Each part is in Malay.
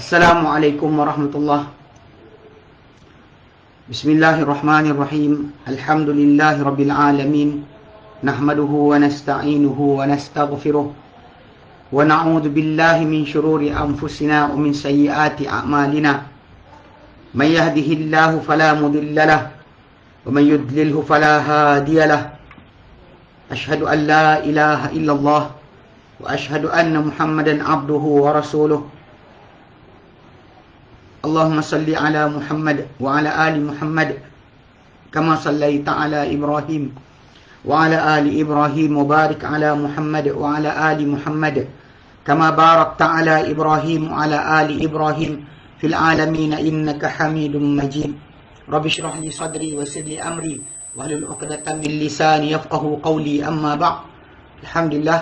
Assalamualaikum warahmatullahi Bismillahirrahmanirrahim Alhamdulillahi rabbil alamin Nahmaduhu wa nasta'inuhu wa nastaghfiruh Wa na'udhu billahi min syururi anfusina wa min sayyiati a'malina Man yahdihillahu falamudillalah Wa man yudlilhu falahadiyalah Ashhadu an la ilaha illallah Wa ashhadu anna muhammadan abduhu wa rasuluh اللهم صل على محمد وعلى آل محمد كما صليت على إبراهيم وعلى آل إبراهيم وبارك على محمد وعلى آل محمد كما باركت على إبراهيم وعلى آل إبراهيم في العالمين إنك حميد مجيد رب اشرح لي صدري ويسر لي أمري واحلل عقدة من لساني يفقه قولي أما بعد الحمد لله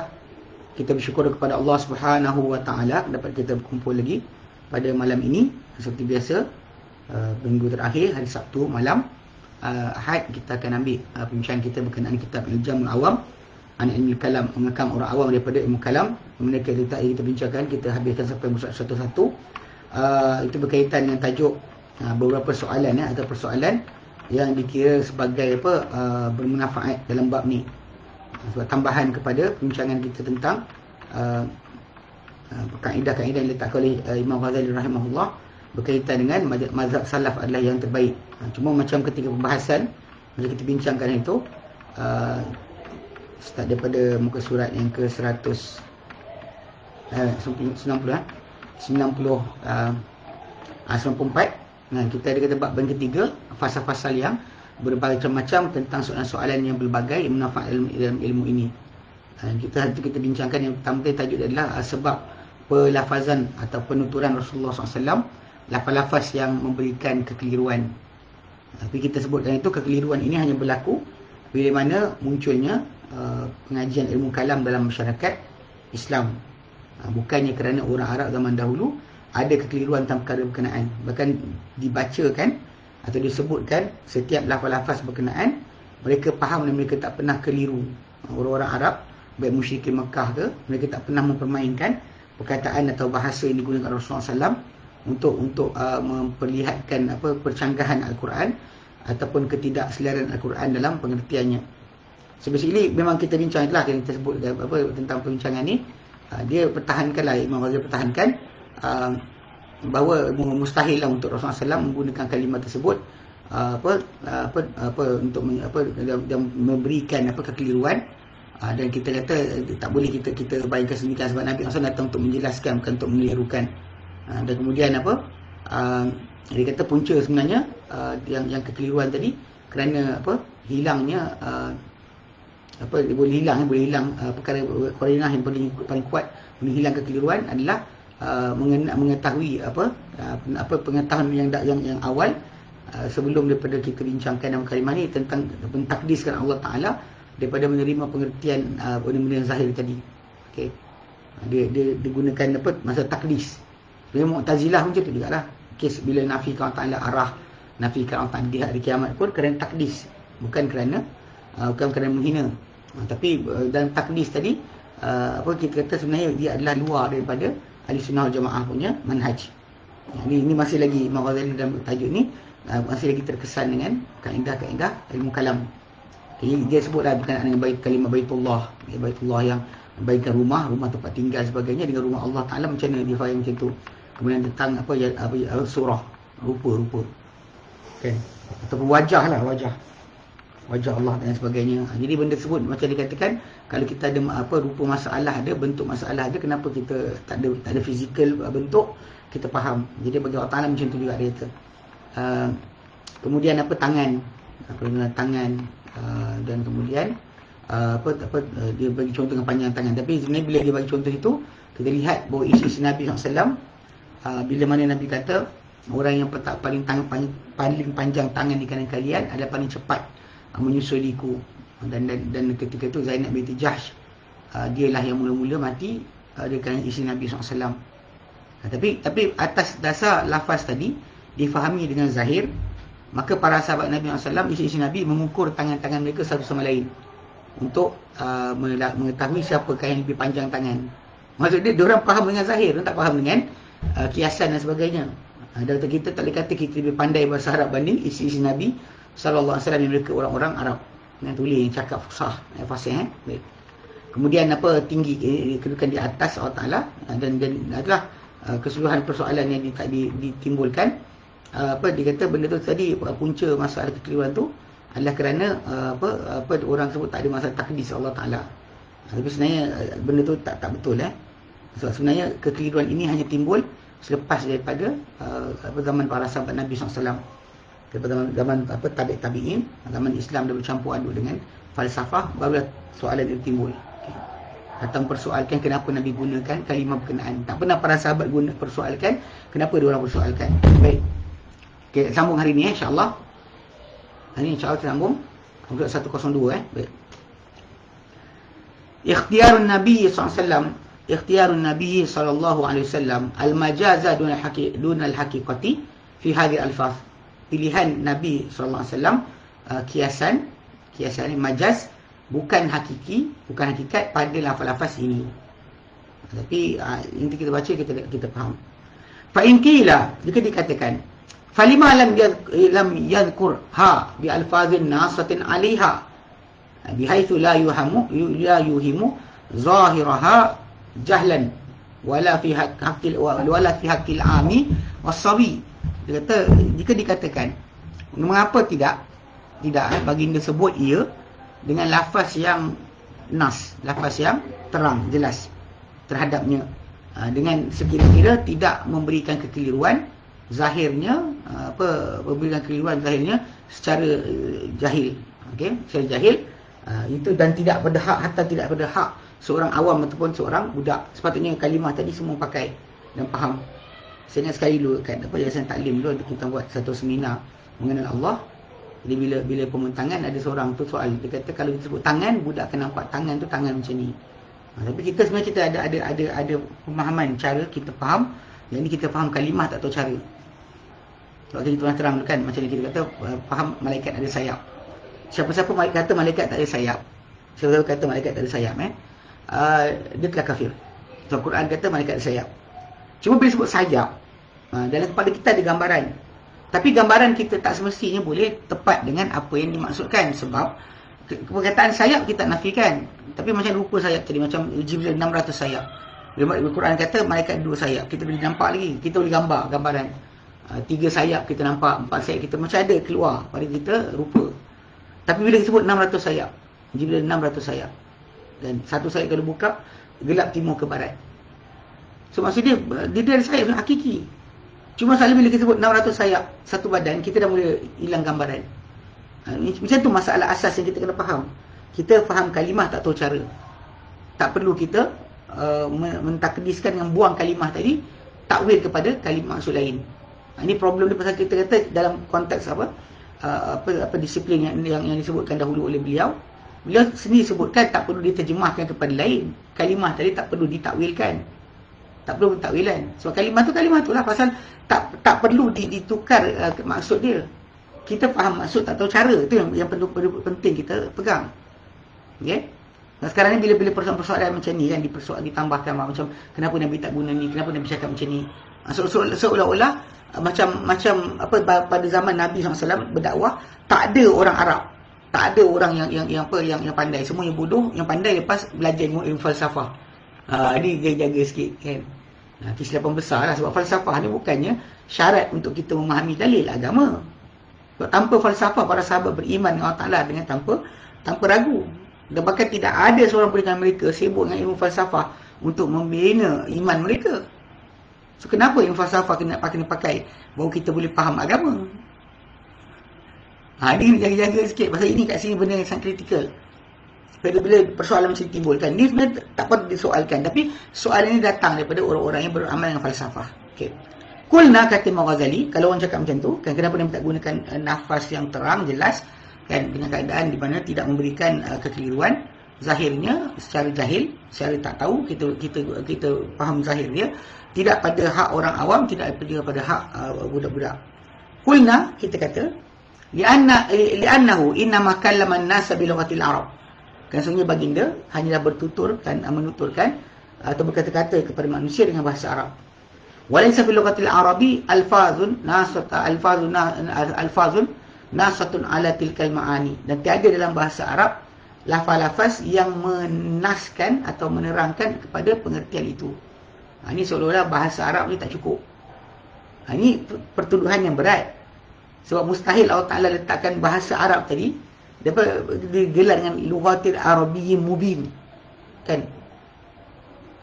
kita bersyukur kepada Allah Subhanahu wa taala dapat kita berkumpul lagi pada malam ini seperti biasa uh, minggu terakhir hari Sabtu malam uh, Ahad kita akan ambil uh, pembincangan kita berkenaan kitab Al-Jamul Awam an ilmu kalam mengekang orang awam daripada ilmu kalam. Mereka kita kita bincangkan kita habiskan sampai satu-satu. Uh, itu berkaitan dengan tajuk uh, beberapa soalan ya atau persoalan yang dikira sebagai apa uh, bermanfaat dalam bab ni. Sebab tambahan kepada perbincangan kita tentang uh, uh, kaedah-kaedah yang diletakkan oleh uh, Imam Ghazali rahimahullah berkaitan dengan mazhab salaf adalah yang terbaik. Ha, cuma macam ketika pembahasan bila kita bincangkan itu uh, start daripada muka surat yang ke 100 uh, 90 eh 90 uh, uh, 94 nah kita ada kata bab yang ketiga fasal-fasal yang berbagai macam tentang soalan-soalan yang berbagai manfaat dalam ilmu, ilmu ini. Uh, kita nanti kita bincangkan yang pertama tajuk adalah uh, sebab pelafazan atau penuturan Rasulullah SAW lafaz-lafaz yang memberikan kekeliruan. Tapi kita sebutkan itu kekeliruan ini hanya berlaku bila mana munculnya uh, pengajian ilmu kalam dalam masyarakat Islam. Uh, bukannya kerana orang Arab zaman dahulu ada kekeliruan tentang perkara berkenaan. Bahkan dibacakan atau disebutkan setiap lafaz-lafaz berkenaan mereka faham dan mereka tak pernah keliru. Orang-orang Arab baik musyrikin Mekah ke mereka tak pernah mempermainkan perkataan atau bahasa yang digunakan Rasulullah SAW untuk untuk uh, memperlihatkan apa percanggahan al-Quran ataupun ketidakselarian al-Quran dalam pengertiannya. Sebab ini memang kita bincang itulah yang kita sebut apa tentang perbincangan ni. Uh, dia pertahankanlah Imam Ghazali pertahankan uh, bahawa mustahil lah untuk Rasulullah SAW menggunakan kalimat tersebut uh, apa uh, apa apa untuk apa dan memberikan apa kekeliruan. Uh, dan kita kata tak boleh kita kita bayangkan sendiri sebab Nabi SAW datang untuk menjelaskan bukan untuk menirukan Ha, dan kemudian apa? Uh, dia kata punca sebenarnya uh, yang yang kekeliruan tadi kerana apa? Hilangnya uh, apa dia boleh hilang boleh hilang uh, perkara korinah yang paling paling kuat menghilang kekeliruan adalah uh, mengetahui apa? Uh, apa pengetahuan yang yang yang awal uh, sebelum daripada kita bincangkan dalam kalimah ni tentang pentakdiskan Allah Taala daripada menerima pengertian uh, benda-benda yang zahir tadi. Okey. Dia dia digunakan apa? Masa takdis bila Mu'tazilah macam tu juga lah. Kes bila nafikan Allah Ta'ala arah, nafikan Allah Ta'ala di hari kiamat pun kerana takdis. Bukan kerana, uh, bukan kerana menghina. Uh, tapi uh, dalam takdis tadi, uh, apa kita kata sebenarnya dia adalah luar daripada ahli sunnah jamaah punya manhaj. Ini, ini masih lagi Imam Ghazali dalam tajuk ni, uh, masih lagi terkesan dengan kaedah-kaedah ilmu kalam. Jadi dia sebutlah berkenaan dengan bait kalimah baitullah, baitullah yang baikkan rumah, rumah tempat tinggal sebagainya dengan rumah Allah Taala macam mana dia faham macam tu kemudian tentang apa ya apa ya, surah. Rupa-rupa okey ataupun wajah lah wajah. Wajah Allah dan sebagainya. Ha, jadi benda tersebut macam dikatakan kalau kita ada apa rupa masalah ada bentuk masalah ada kenapa kita tak ada tak ada fizikal bentuk kita faham. Jadi bagi Allah Taala macam tu juga dia kata. Uh, kemudian apa tangan. Apa tangan. Uh, dan kemudian uh, apa apa uh, dia bagi contoh dengan panjang tangan. Tapi sebenarnya bila dia bagi contoh itu kita lihat bahawa isi Nabi SAW uh, bila mana Nabi kata orang yang petak paling tangan paling, paling panjang tangan di kanan kalian adalah paling cepat uh, menyusuliku dan, dan dan ketika itu Zainab binti Jahsh uh, dialah yang mula-mula mati uh, dengan isi Nabi SAW uh, tapi tapi atas dasar lafaz tadi difahami dengan zahir maka para sahabat Nabi SAW isi-isi Nabi mengukur tangan-tangan mereka satu sama lain untuk uh, mengetahui siapakah yang lebih panjang tangan. Maksud dia, dia orang faham dengan zahir tak faham dengan uh, kiasan dan sebagainya. Uh, dan kita tak boleh kata kita lebih pandai bahasa Arab banding isi-isi Nabi sallallahu alaihi wasallam yang mereka orang-orang Arab yang tulis yang cakap fasah eh, fasih eh. Baik. Kemudian apa tinggi eh, kedudukan di atas Allah Taala uh, dan dan adalah uh, keseluruhan persoalan yang di, ditimbulkan uh, apa dia kata benda tu tadi punca masalah kekeliruan tu adalah kerana uh, apa apa orang sebut tak ada masalah takdis Allah Taala. Tapi sebenarnya benda tu tak tak betul eh. Sebab sebenarnya kekeliruan ini hanya timbul selepas daripada uh, zaman para sahabat Nabi SAW. Daripada zaman, zaman apa tabi tabiin, zaman Islam dah bercampur aduk dengan falsafah, barulah soalan itu timbul. Okay. Datang persoalkan kenapa Nabi gunakan kalimah berkenaan. Tak pernah para sahabat guna persoalkan kenapa dia orang persoalkan. Baik. Okay, sambung hari ini eh, insya-Allah. Hari ini insya-Allah kita sambung. Untuk 102 eh. Baik. Ikhtiarun Nabi SAW اختيار النبي صلى الله عليه وسلم المجاز دون الحقيقة دون الحقيقة في هذه الألفاظ pilihan Nabi sallallahu alaihi wasallam uh, kiasan kiasan ini majaz bukan hakiki bukan hakikat pada lafaz-lafaz ini tapi uh, ini kita baca kita kita faham fa in qila jika dikatakan falima lam lam yadhkur ha bi alfazin nasatin alaiha bihaythu la yuhamu la yuhimu zahiraha jahlan. Wala fi haqqil wala fi haqqil ami wasawi. Dia kata jika dikatakan mengapa tidak? Tidak eh, baginda sebut ia dengan lafaz yang nas lafaz yang terang jelas terhadapnya. Ha, dengan sekira-kira tidak memberikan kekeliruan zahirnya ha, apa memberikan kekeliruan zahirnya secara uh, jahil. Okey secara jahil ha, itu dan tidak pada hak hatta tidak pada hak seorang awam ataupun seorang budak. Sepatutnya kalimah tadi semua pakai dan faham. Saya sekali dulu kan apa yang saya taklim dulu kita buat satu seminar mengenal Allah. Jadi bila bila pementangan ada seorang tu soal dia kata kalau disebut tangan budak akan nampak tangan tu tangan macam ni. Ha, tapi kita sebenarnya kita ada ada ada ada pemahaman cara kita faham. Yang ni kita faham kalimah tak tahu cara. Kalau kita terang kan macam ni kita kata uh, faham malaikat ada sayap. Siapa-siapa kata malaikat tak ada sayap. Siapa-siapa kata malaikat tak ada sayap eh uh, dia telah kafir. So, Quran kata malaikat sayap. Cuma bila sebut sayap, uh, dalam kepala kita ada gambaran. Tapi gambaran kita tak semestinya boleh tepat dengan apa yang dimaksudkan. Sebab perkataan sayap kita nafikan. Tapi macam rupa sayap tadi, macam Jibril 600 sayap. Bila Quran kata malaikat dua sayap, kita boleh nampak lagi. Kita boleh gambar gambaran. Uh, tiga sayap kita nampak, empat sayap kita macam ada keluar pada kita rupa. Tapi bila disebut 600 sayap, Jibril 600 sayap dan satu sayap kalau buka gelap timur ke barat. So maksud dia dia ada sayap yang hakiki. Cuma selalu bila kita sebut 600 sayap satu badan kita dah mula hilang gambaran. Ha, macam tu masalah asas yang kita kena faham. Kita faham kalimah tak tahu cara. Tak perlu kita uh, mentakdiskan dengan buang kalimah tadi takwil kepada kalimah maksud lain. Ha, ini problem dia pasal kita kata dalam konteks apa uh, apa apa disiplin yang, yang yang disebutkan dahulu oleh beliau Beliau sendiri sebutkan tak perlu diterjemahkan kepada lain. Kalimah tadi tak perlu ditakwilkan. Tak perlu takwilan. Sebab kalimah tu kalimah tu lah. Pasal tak tak perlu ditukar uh, maksud dia. Kita faham maksud tak tahu cara. Itu yang, yang perlu, perlu penting kita pegang. Okay? Nah, sekarang ni bila-bila persoalan-persoalan macam ni kan dipersoal ditambahkan macam kenapa Nabi tak guna ni, kenapa Nabi cakap macam ni. Seolah-olah uh, macam macam apa pada zaman Nabi SAW berdakwah tak ada orang Arab tak ada orang yang yang yang apa yang yang pandai. Semuanya bodoh yang pandai lepas belajar ilmu, ilmu falsafah. Ha ini dia jaga sikit kan? Nah kesilapan besar lah. Sebab falsafah ni bukannya syarat untuk kita memahami dalil agama. Sebab tanpa falsafah para sahabat beriman dengan Allah Taala dengan tanpa tanpa ragu. Dan bahkan tidak ada seorang pun dengan mereka sibuk dengan ilmu falsafah untuk membina iman mereka. So kenapa ilmu falsafah kena pakai pakai? Baru kita boleh faham agama Ha, ini jaga-jaga sikit pasal ini kat sini benda yang sangat kritikal. Bila, bila persoalan macam timbul kan, ni sebenarnya tak patut disoalkan. Tapi soalan ini datang daripada orang-orang yang beramal dengan falsafah. Okay. Kulna kata Imam Ghazali, kalau orang cakap macam tu, kan kenapa dia tak gunakan uh, nafas yang terang, jelas, kan dengan keadaan di mana tidak memberikan uh, kekeliruan, zahirnya secara jahil, secara tak tahu, kita kita kita faham zahir dia, tidak pada hak orang awam, tidak pada hak uh, budak-budak. Kulna, kita kata, inna ma kallama an-nas bi lughatil arab kan sebenarnya baginda hanyalah bertutur kan menuturkan atau berkata-kata kepada manusia dengan bahasa Arab walaysa fil lughatil arabi alfazun nasat alfazun alfazun nasatun ala tilkal maani dan tiada dalam bahasa Arab lafaz-lafaz yang menaskan atau menerangkan kepada pengertian itu. Ha, ini seolah-olah bahasa Arab ni tak cukup. Ha, ini pertuduhan yang berat. Sebab mustahil Allah Ta'ala letakkan bahasa Arab tadi dapat digelar dengan lughatil arabiyyin mubin. Kan?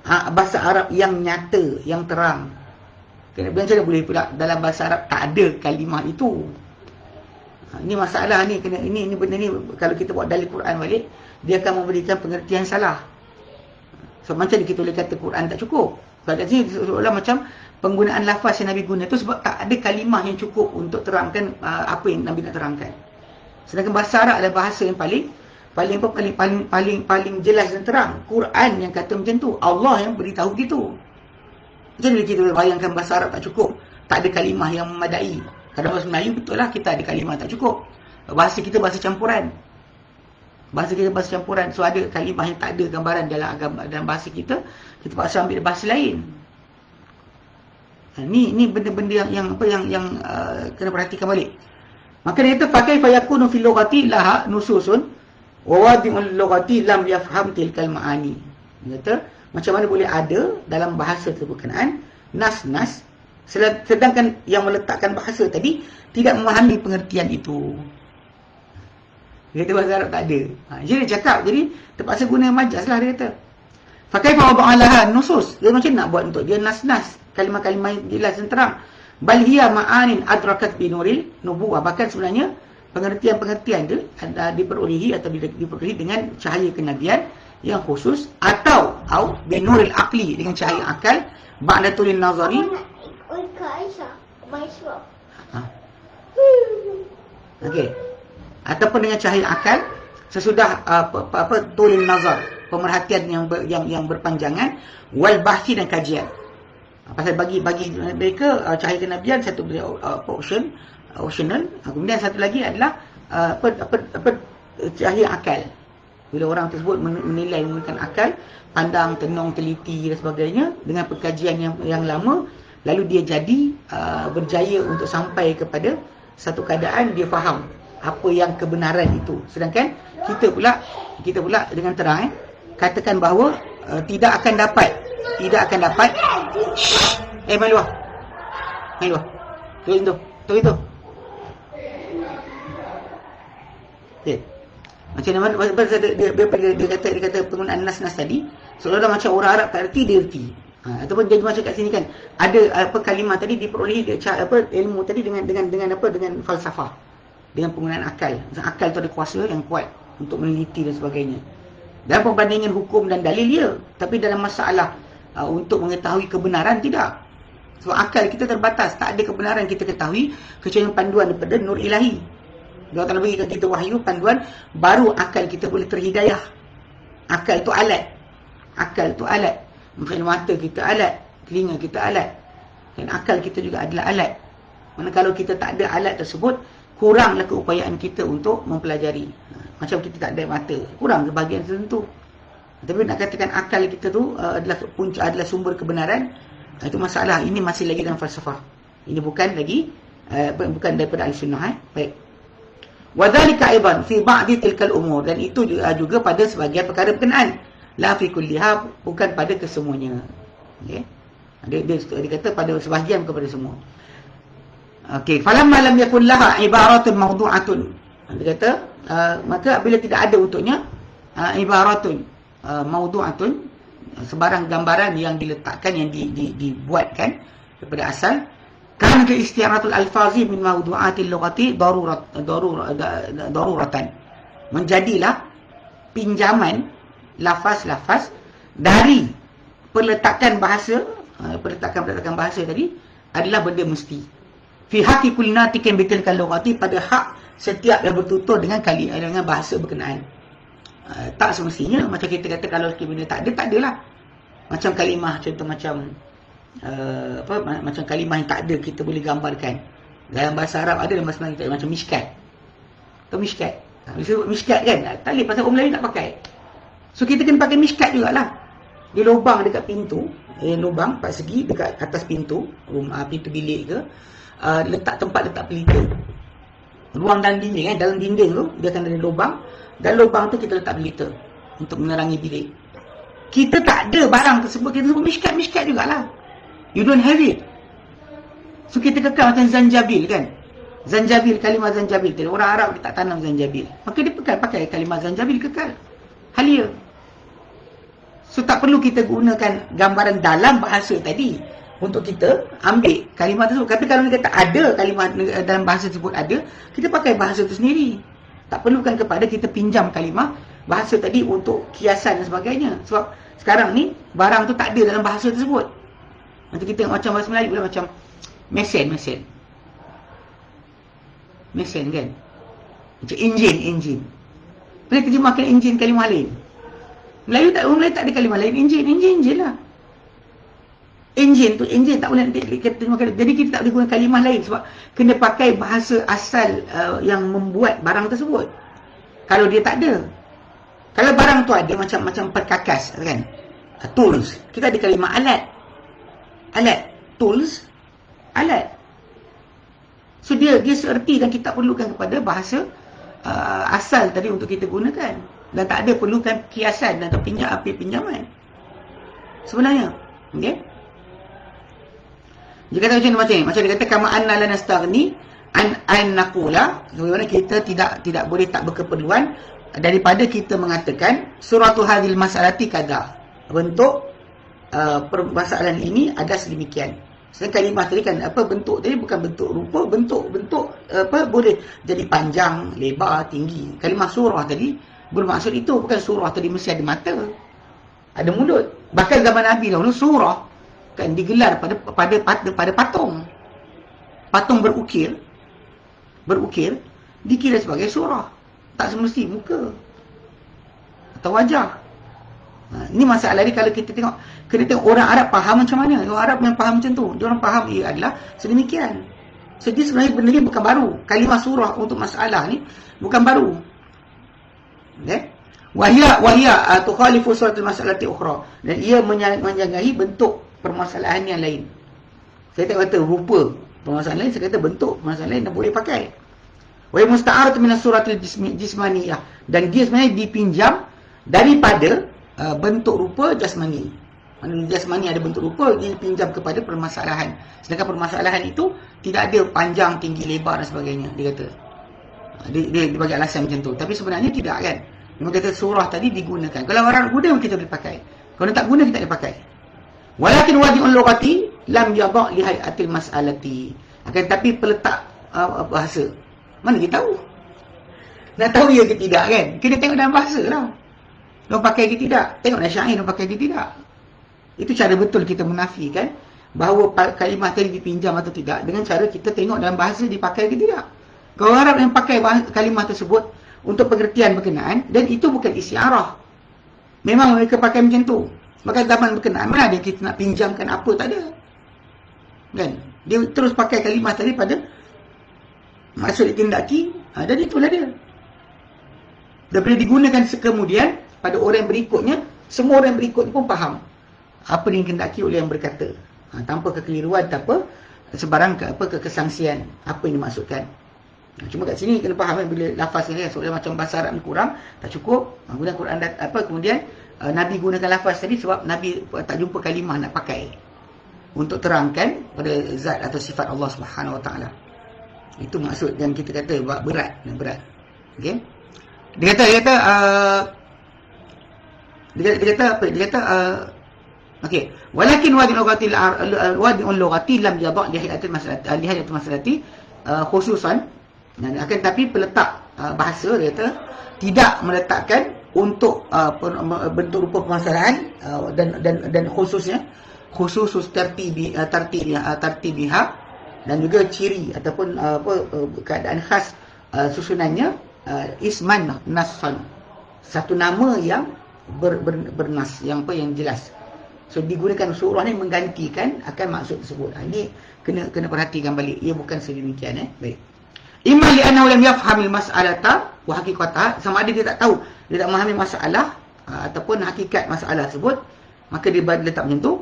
Ha, bahasa Arab yang nyata, yang terang. Kenapa macam boleh pula dalam bahasa Arab tak ada kalimah itu? Ha, ini masalah ni kena ini ini benda ni kalau kita buat dalil Quran balik dia akan memberikan pengertian salah. So macam kita boleh kata Quran tak cukup. Sini seolah macam penggunaan lafaz yang Nabi guna tu sebab tak ada kalimah yang cukup untuk terangkan uh, apa yang Nabi nak terangkan. Sedangkan bahasa Arab adalah bahasa yang paling paling apa paling paling paling paling jelas dan terang. Quran yang kata macam tu, Allah yang beritahu begitu. Jadi kita bayangkan bahasa Arab tak cukup, tak ada kalimah yang memadai. Kadang bahasa Melayu betul lah kita ada kalimah tak cukup. Bahasa kita bahasa campuran. Bahasa kita bahasa campuran. So ada kalimah yang tak ada gambaran dalam agama dalam bahasa kita, kita paksa ambil bahasa lain. Ha, ni ni benda-benda yang yang apa yang yang uh, kena perhatikan balik. Maka dia kata pakai fayakunu fil lughati laha nususun wa wadi'ul lughati lam yafham tilkal ma'ani. Dia kata macam mana boleh ada dalam bahasa berkenaan nas-nas Sedangkan yang meletakkan bahasa tadi tidak memahami pengertian itu. Dia kata bahasa Arab tak ada. Ha, jadi dia cakap, jadi terpaksa guna majas lah dia kata. Fakai fa'aba'alaha nusus. Dia macam nak buat untuk dia nas-nas. Kalimah-kalimah jelas dan terang. Balhiya ma'anin adrakat binuril nubuwah. Bahkan sebenarnya pengertian-pengertian tu ada diperolehi atau diperolehi dengan cahaya kenabian yang khusus atau au binuril akli dengan cahaya akal ba'da tulin nazari Ha? Okey. Ataupun dengan cahaya akal sesudah uh, apa apa, apa tulin nazar, pemerhatian yang ber, yang yang berpanjangan wal bahsi dan kajian. Uh, pasal bagi bagi mereka uh, cahaya kenabian satu uh, option optional. Kemudian satu lagi adalah uh, apa apa apa cahaya akal. Bila orang tersebut menilai menggunakan akal, pandang, tenung, teliti dan sebagainya dengan perkajian yang yang lama lalu dia jadi uh, berjaya untuk sampai kepada satu keadaan dia faham apa yang kebenaran itu sedangkan kita pula kita pula dengan terang eh katakan bahawa uh, tidak akan dapat tidak akan dapat. Shh. eh main luar. Main luar. Tu itu tu itu. Okay. macam mana dia, dia, dia, dia, dia, kata dia kata penggunaan nas-nas tadi seolah-olah macam orang Arab tak erti dia erti Ha, ataupun dia macam kat sini kan ada apa kalimah tadi diperolehi dia apa ilmu tadi dengan dengan dengan apa dengan falsafah. Dengan penggunaan akal. Akal tu ada kuasa yang kuat untuk meneliti dan sebagainya dan perbandingan hukum dan dalil dia tapi dalam masalah uh, untuk mengetahui kebenaran tidak. Sebab akal kita terbatas. Tak ada kebenaran kita ketahui kecuali panduan daripada nur ilahi. Dia akan bagi kita wahyu panduan baru akal kita boleh terhidayah. Akal itu alat. Akal itu alat. Mungkin mata kita alat, telinga kita alat. Dan akal kita juga adalah alat. Mana kalau kita tak ada alat tersebut, kuranglah keupayaan kita untuk mempelajari. Macam kita tak ada mata, kurang ke bahagian tertentu. Tapi nak katakan akal kita tu uh, adalah punca adalah sumber kebenaran, uh, itu masalah. Ini masih lagi dalam falsafah. Ini bukan lagi uh, bukan daripada al-sunnah eh. Baik. Wadhalika aidan fi ba'di tilkal umur dan itu juga, juga pada sebagian perkara berkenaan la fi kulliha bukan pada kesemuanya okey dia, dia dia kata pada sebahagian kepada semua okey falamma lam yakun laha ibaratun mawdu'atun dia kata uh, maka bila tidak ada untuknya uh, ibaratun uh, mawdu'atun sebarang gambaran yang diletakkan yang di, di, dibuatkan daripada asal kan ke istiaratul alfazi min mawdu'atil lughati darurat darurat daruratan. Menjadilah pinjaman lafaz-lafaz dari peletakan bahasa ha, peletakan-peletakan bahasa tadi adalah benda mesti. Fi natiqin bi tilkal lughati pada hak setiap yang bertutur dengan kali dengan bahasa berkenaan. Uh, tak semestinya macam kita kata kalau benda tak ada tak adalah macam kalimah contoh macam uh, apa macam kalimah yang tak ada kita boleh gambarkan. Dalam bahasa Arab ada dalam bahasa Melayu macam miskat atau miskat ha, miskat kan? Tak boleh pasal orang Melayu tak pakai. So kita kena pakai miskat jugalah. Dia lubang dekat pintu, eh, lubang empat segi dekat atas pintu, rumah pintu bilik ke, uh, letak tempat letak pelita. Ruang dalam dinding eh, dalam dinding tu dia akan ada lubang dan lubang tu kita letak pelita untuk menerangi bilik. Kita tak ada barang tersebut, kita sebut miskat-miskat jugalah. You don't have it. So kita kekal macam zanjabil kan. Zanjabil, kalimah zanjabil. Orang Arab dia tak tanam zanjabil. Maka dia pakai, pakai kalimah zanjabil kekal. Halia. So tak perlu kita gunakan gambaran dalam bahasa tadi untuk kita ambil kalimah tersebut. Tapi kalau kita ada kalimah dalam bahasa tersebut ada, kita pakai bahasa itu sendiri. Tak perlukan kepada kita pinjam kalimah bahasa tadi untuk kiasan dan sebagainya. Sebab sekarang ni barang tu tak ada dalam bahasa tersebut. Nanti kita macam bahasa Melayu macam mesin, mesin. Mesin kan? Macam enjin, enjin. Boleh terjemahkan enjin kalimah lain. Melayu tak Melayu tak ada kalimah lain enjin enjin enjin lah enjin tu enjin tak boleh jadi kita tak boleh guna kalimah lain sebab kena pakai bahasa asal uh, yang membuat barang tersebut. Kalau dia tak ada. Kalau barang tu ada macam macam perkakas kan? Uh, tools. Kita ada kalimah alat. Alat. Tools. Alat. So dia dia seerti dan kita perlukan kepada bahasa uh, asal tadi untuk kita gunakan. Dan tak ada perlukan kiasan dan pinjam api pinjaman. Sebenarnya. Okey dia kata macam ni macam ni macam dia kata kama anna lana staghni an an naqula bagaimana kita tidak tidak boleh tak berkeperluan daripada kita mengatakan suratu hadil masalati kada bentuk uh, permasalahan ini ada sedemikian Sedangkan kalimah tadi kan apa bentuk tadi bukan bentuk rupa, bentuk bentuk apa boleh jadi panjang, lebar, tinggi. Kalimah surah tadi Bermaksud itu bukan surah tadi mesti ada mata. Ada mulut. Bahkan zaman Nabi dahulu surah kan digelar pada pada pada, pada patung. Patung berukir berukir dikira sebagai surah. Tak semesti muka atau wajah. Ha, ini masalah ni kalau kita tengok kena tengok orang Arab faham macam mana. Orang Arab yang faham macam tu. Dia orang faham ia adalah sedemikian. Jadi sebenarnya benda ni bukan baru. Kalimah surah untuk masalah ni bukan baru. Okay? Wahia wahia uh, tukhalifu suratul masalati ukhra dan ia menjanggahi bentuk permasalahan yang lain. Saya tak kata rupa permasalahan lain, saya kata bentuk permasalahan lain yang boleh pakai. Wa musta'aratu min suratul jismaniyah dan dia sebenarnya dipinjam daripada uh, bentuk rupa jasmani. Mana jasmani ada bentuk rupa dia dipinjam kepada permasalahan. Sedangkan permasalahan itu tidak ada panjang, tinggi, lebar dan sebagainya dia kata. Dia, dia, dia bagi alasan macam tu. Tapi sebenarnya tidak kan. Dia kata surah tadi digunakan. Kalau orang guna kita boleh pakai. Kalau tak guna kita boleh pakai. Walakin wadi'un lughati lam yadha' li hay'atil mas'alati. Akan tapi peletak uh, bahasa. Mana kita tahu? Nak tahu ya ke tidak kan? Kita tengok dalam bahasa lah. Dia pakai ke tidak? Tengok dalam syair dia pakai ke tidak? Itu cara betul kita menafikan bahawa kalimah tadi dipinjam atau tidak dengan cara kita tengok dalam bahasa dipakai ke tidak. Kau harap yang pakai kalimah tersebut untuk pengertian berkenaan dan itu bukan isyarah. Memang mereka pakai macam tu. Maka zaman berkenaan mana ada kita nak pinjamkan apa tak ada. Kan? Dia terus pakai kalimah tadi pada maksud ditindaki ha, dan itulah dia. Daripada digunakan kemudian pada orang yang berikutnya, semua orang yang berikut pun faham apa yang dikendaki oleh yang berkata. Ha, tanpa kekeliruan, tanpa sebarang ke, apa kekesangsian apa yang dimaksudkan. Cuma kat sini kena faham kan bila lafaz ni kan sebab macam bahasa Arab ni kurang tak cukup. Guna Quran dat, apa kemudian uh, Nabi gunakan lafaz tadi sebab Nabi tak jumpa kalimah nak pakai untuk terangkan pada zat atau sifat Allah Subhanahu Wa Taala. Itu maksud yang kita kata berat dan berat. Okey. Dia kata dia kata uh, dia, dia kata apa? Dia kata uh, okey. Walakin wadi lughati wadi lughati lam yadha li hayatil masalati li masalati khususan dan akan tapi peletak bahasa dia kata tidak meletakkan untuk uh, bentuk rupa permasalahan uh, dan dan dan khususnya khusus tertibi uh, tertibi uh, tertibiha dan juga ciri ataupun uh, apa uh, keadaan khas uh, susunannya uh, isman nasan satu nama yang ber, ber, bernas yang apa yang jelas. So digunakan surah ni menggantikan akan maksud tersebut. Ha, ini kena kena perhatikan balik. Ia bukan sedemikian eh. Baik. Imma li annahu lam yafhamil mas'alata wa haqiqata sama ada dia tak tahu dia tak memahami masalah uh, ataupun hakikat masalah tersebut maka dia letak macam tu.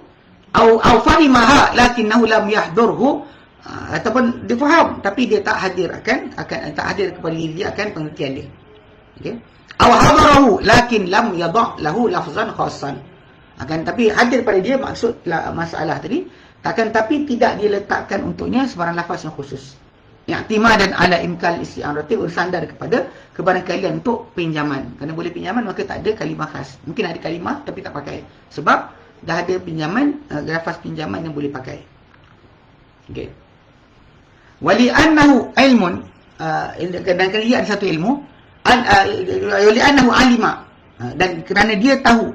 Au au fahimaha lakinnahu lam yahdurhu uh, ataupun dia faham tapi dia tak hadir akan akan tak hadir kepada diri dia akan pengertian dia. Okey? Au hadarahu lakin lam yada' lahu lafzan khassan. Akan tapi hadir pada dia maksud masalah tadi takkan tapi tidak diletakkan untuknya sebarang lafaz yang khusus i'timadan ala imkal isti'arati bersandar kepada kepada kalian untuk pinjaman. Kerana boleh pinjaman maka tak ada kalimah khas. Mungkin ada kalimah tapi tak pakai. Sebab dah ada pinjaman uh, lafaz pinjaman yang boleh pakai. Okey. Wali annahu ilmun uh, dan kerana dia ada satu ilmu an uh, wali annahu alima. Uh, dan kerana dia tahu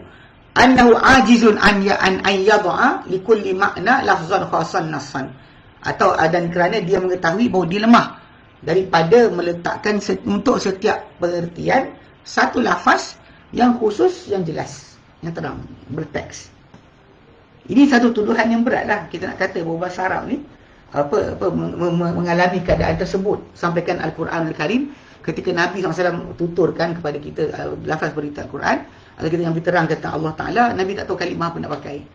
annahu ajizun an ya an ayyadha li kulli makna lafzan khasan nassan atau uh, dan kerana dia mengetahui bahawa dia lemah daripada meletakkan untuk setiap pengertian satu lafaz yang khusus yang jelas yang terang berteks ini satu tuduhan yang berat lah. Kita nak kata bahawa bahasa Arab ni apa, apa mengalami keadaan tersebut. Sampaikan Al-Quran Al-Karim ketika Nabi SAW tuturkan kepada kita uh, lafaz berita Al-Quran. Atau kita yang diterang tentang Allah Ta'ala, Nabi tak tahu kalimah apa nak pakai.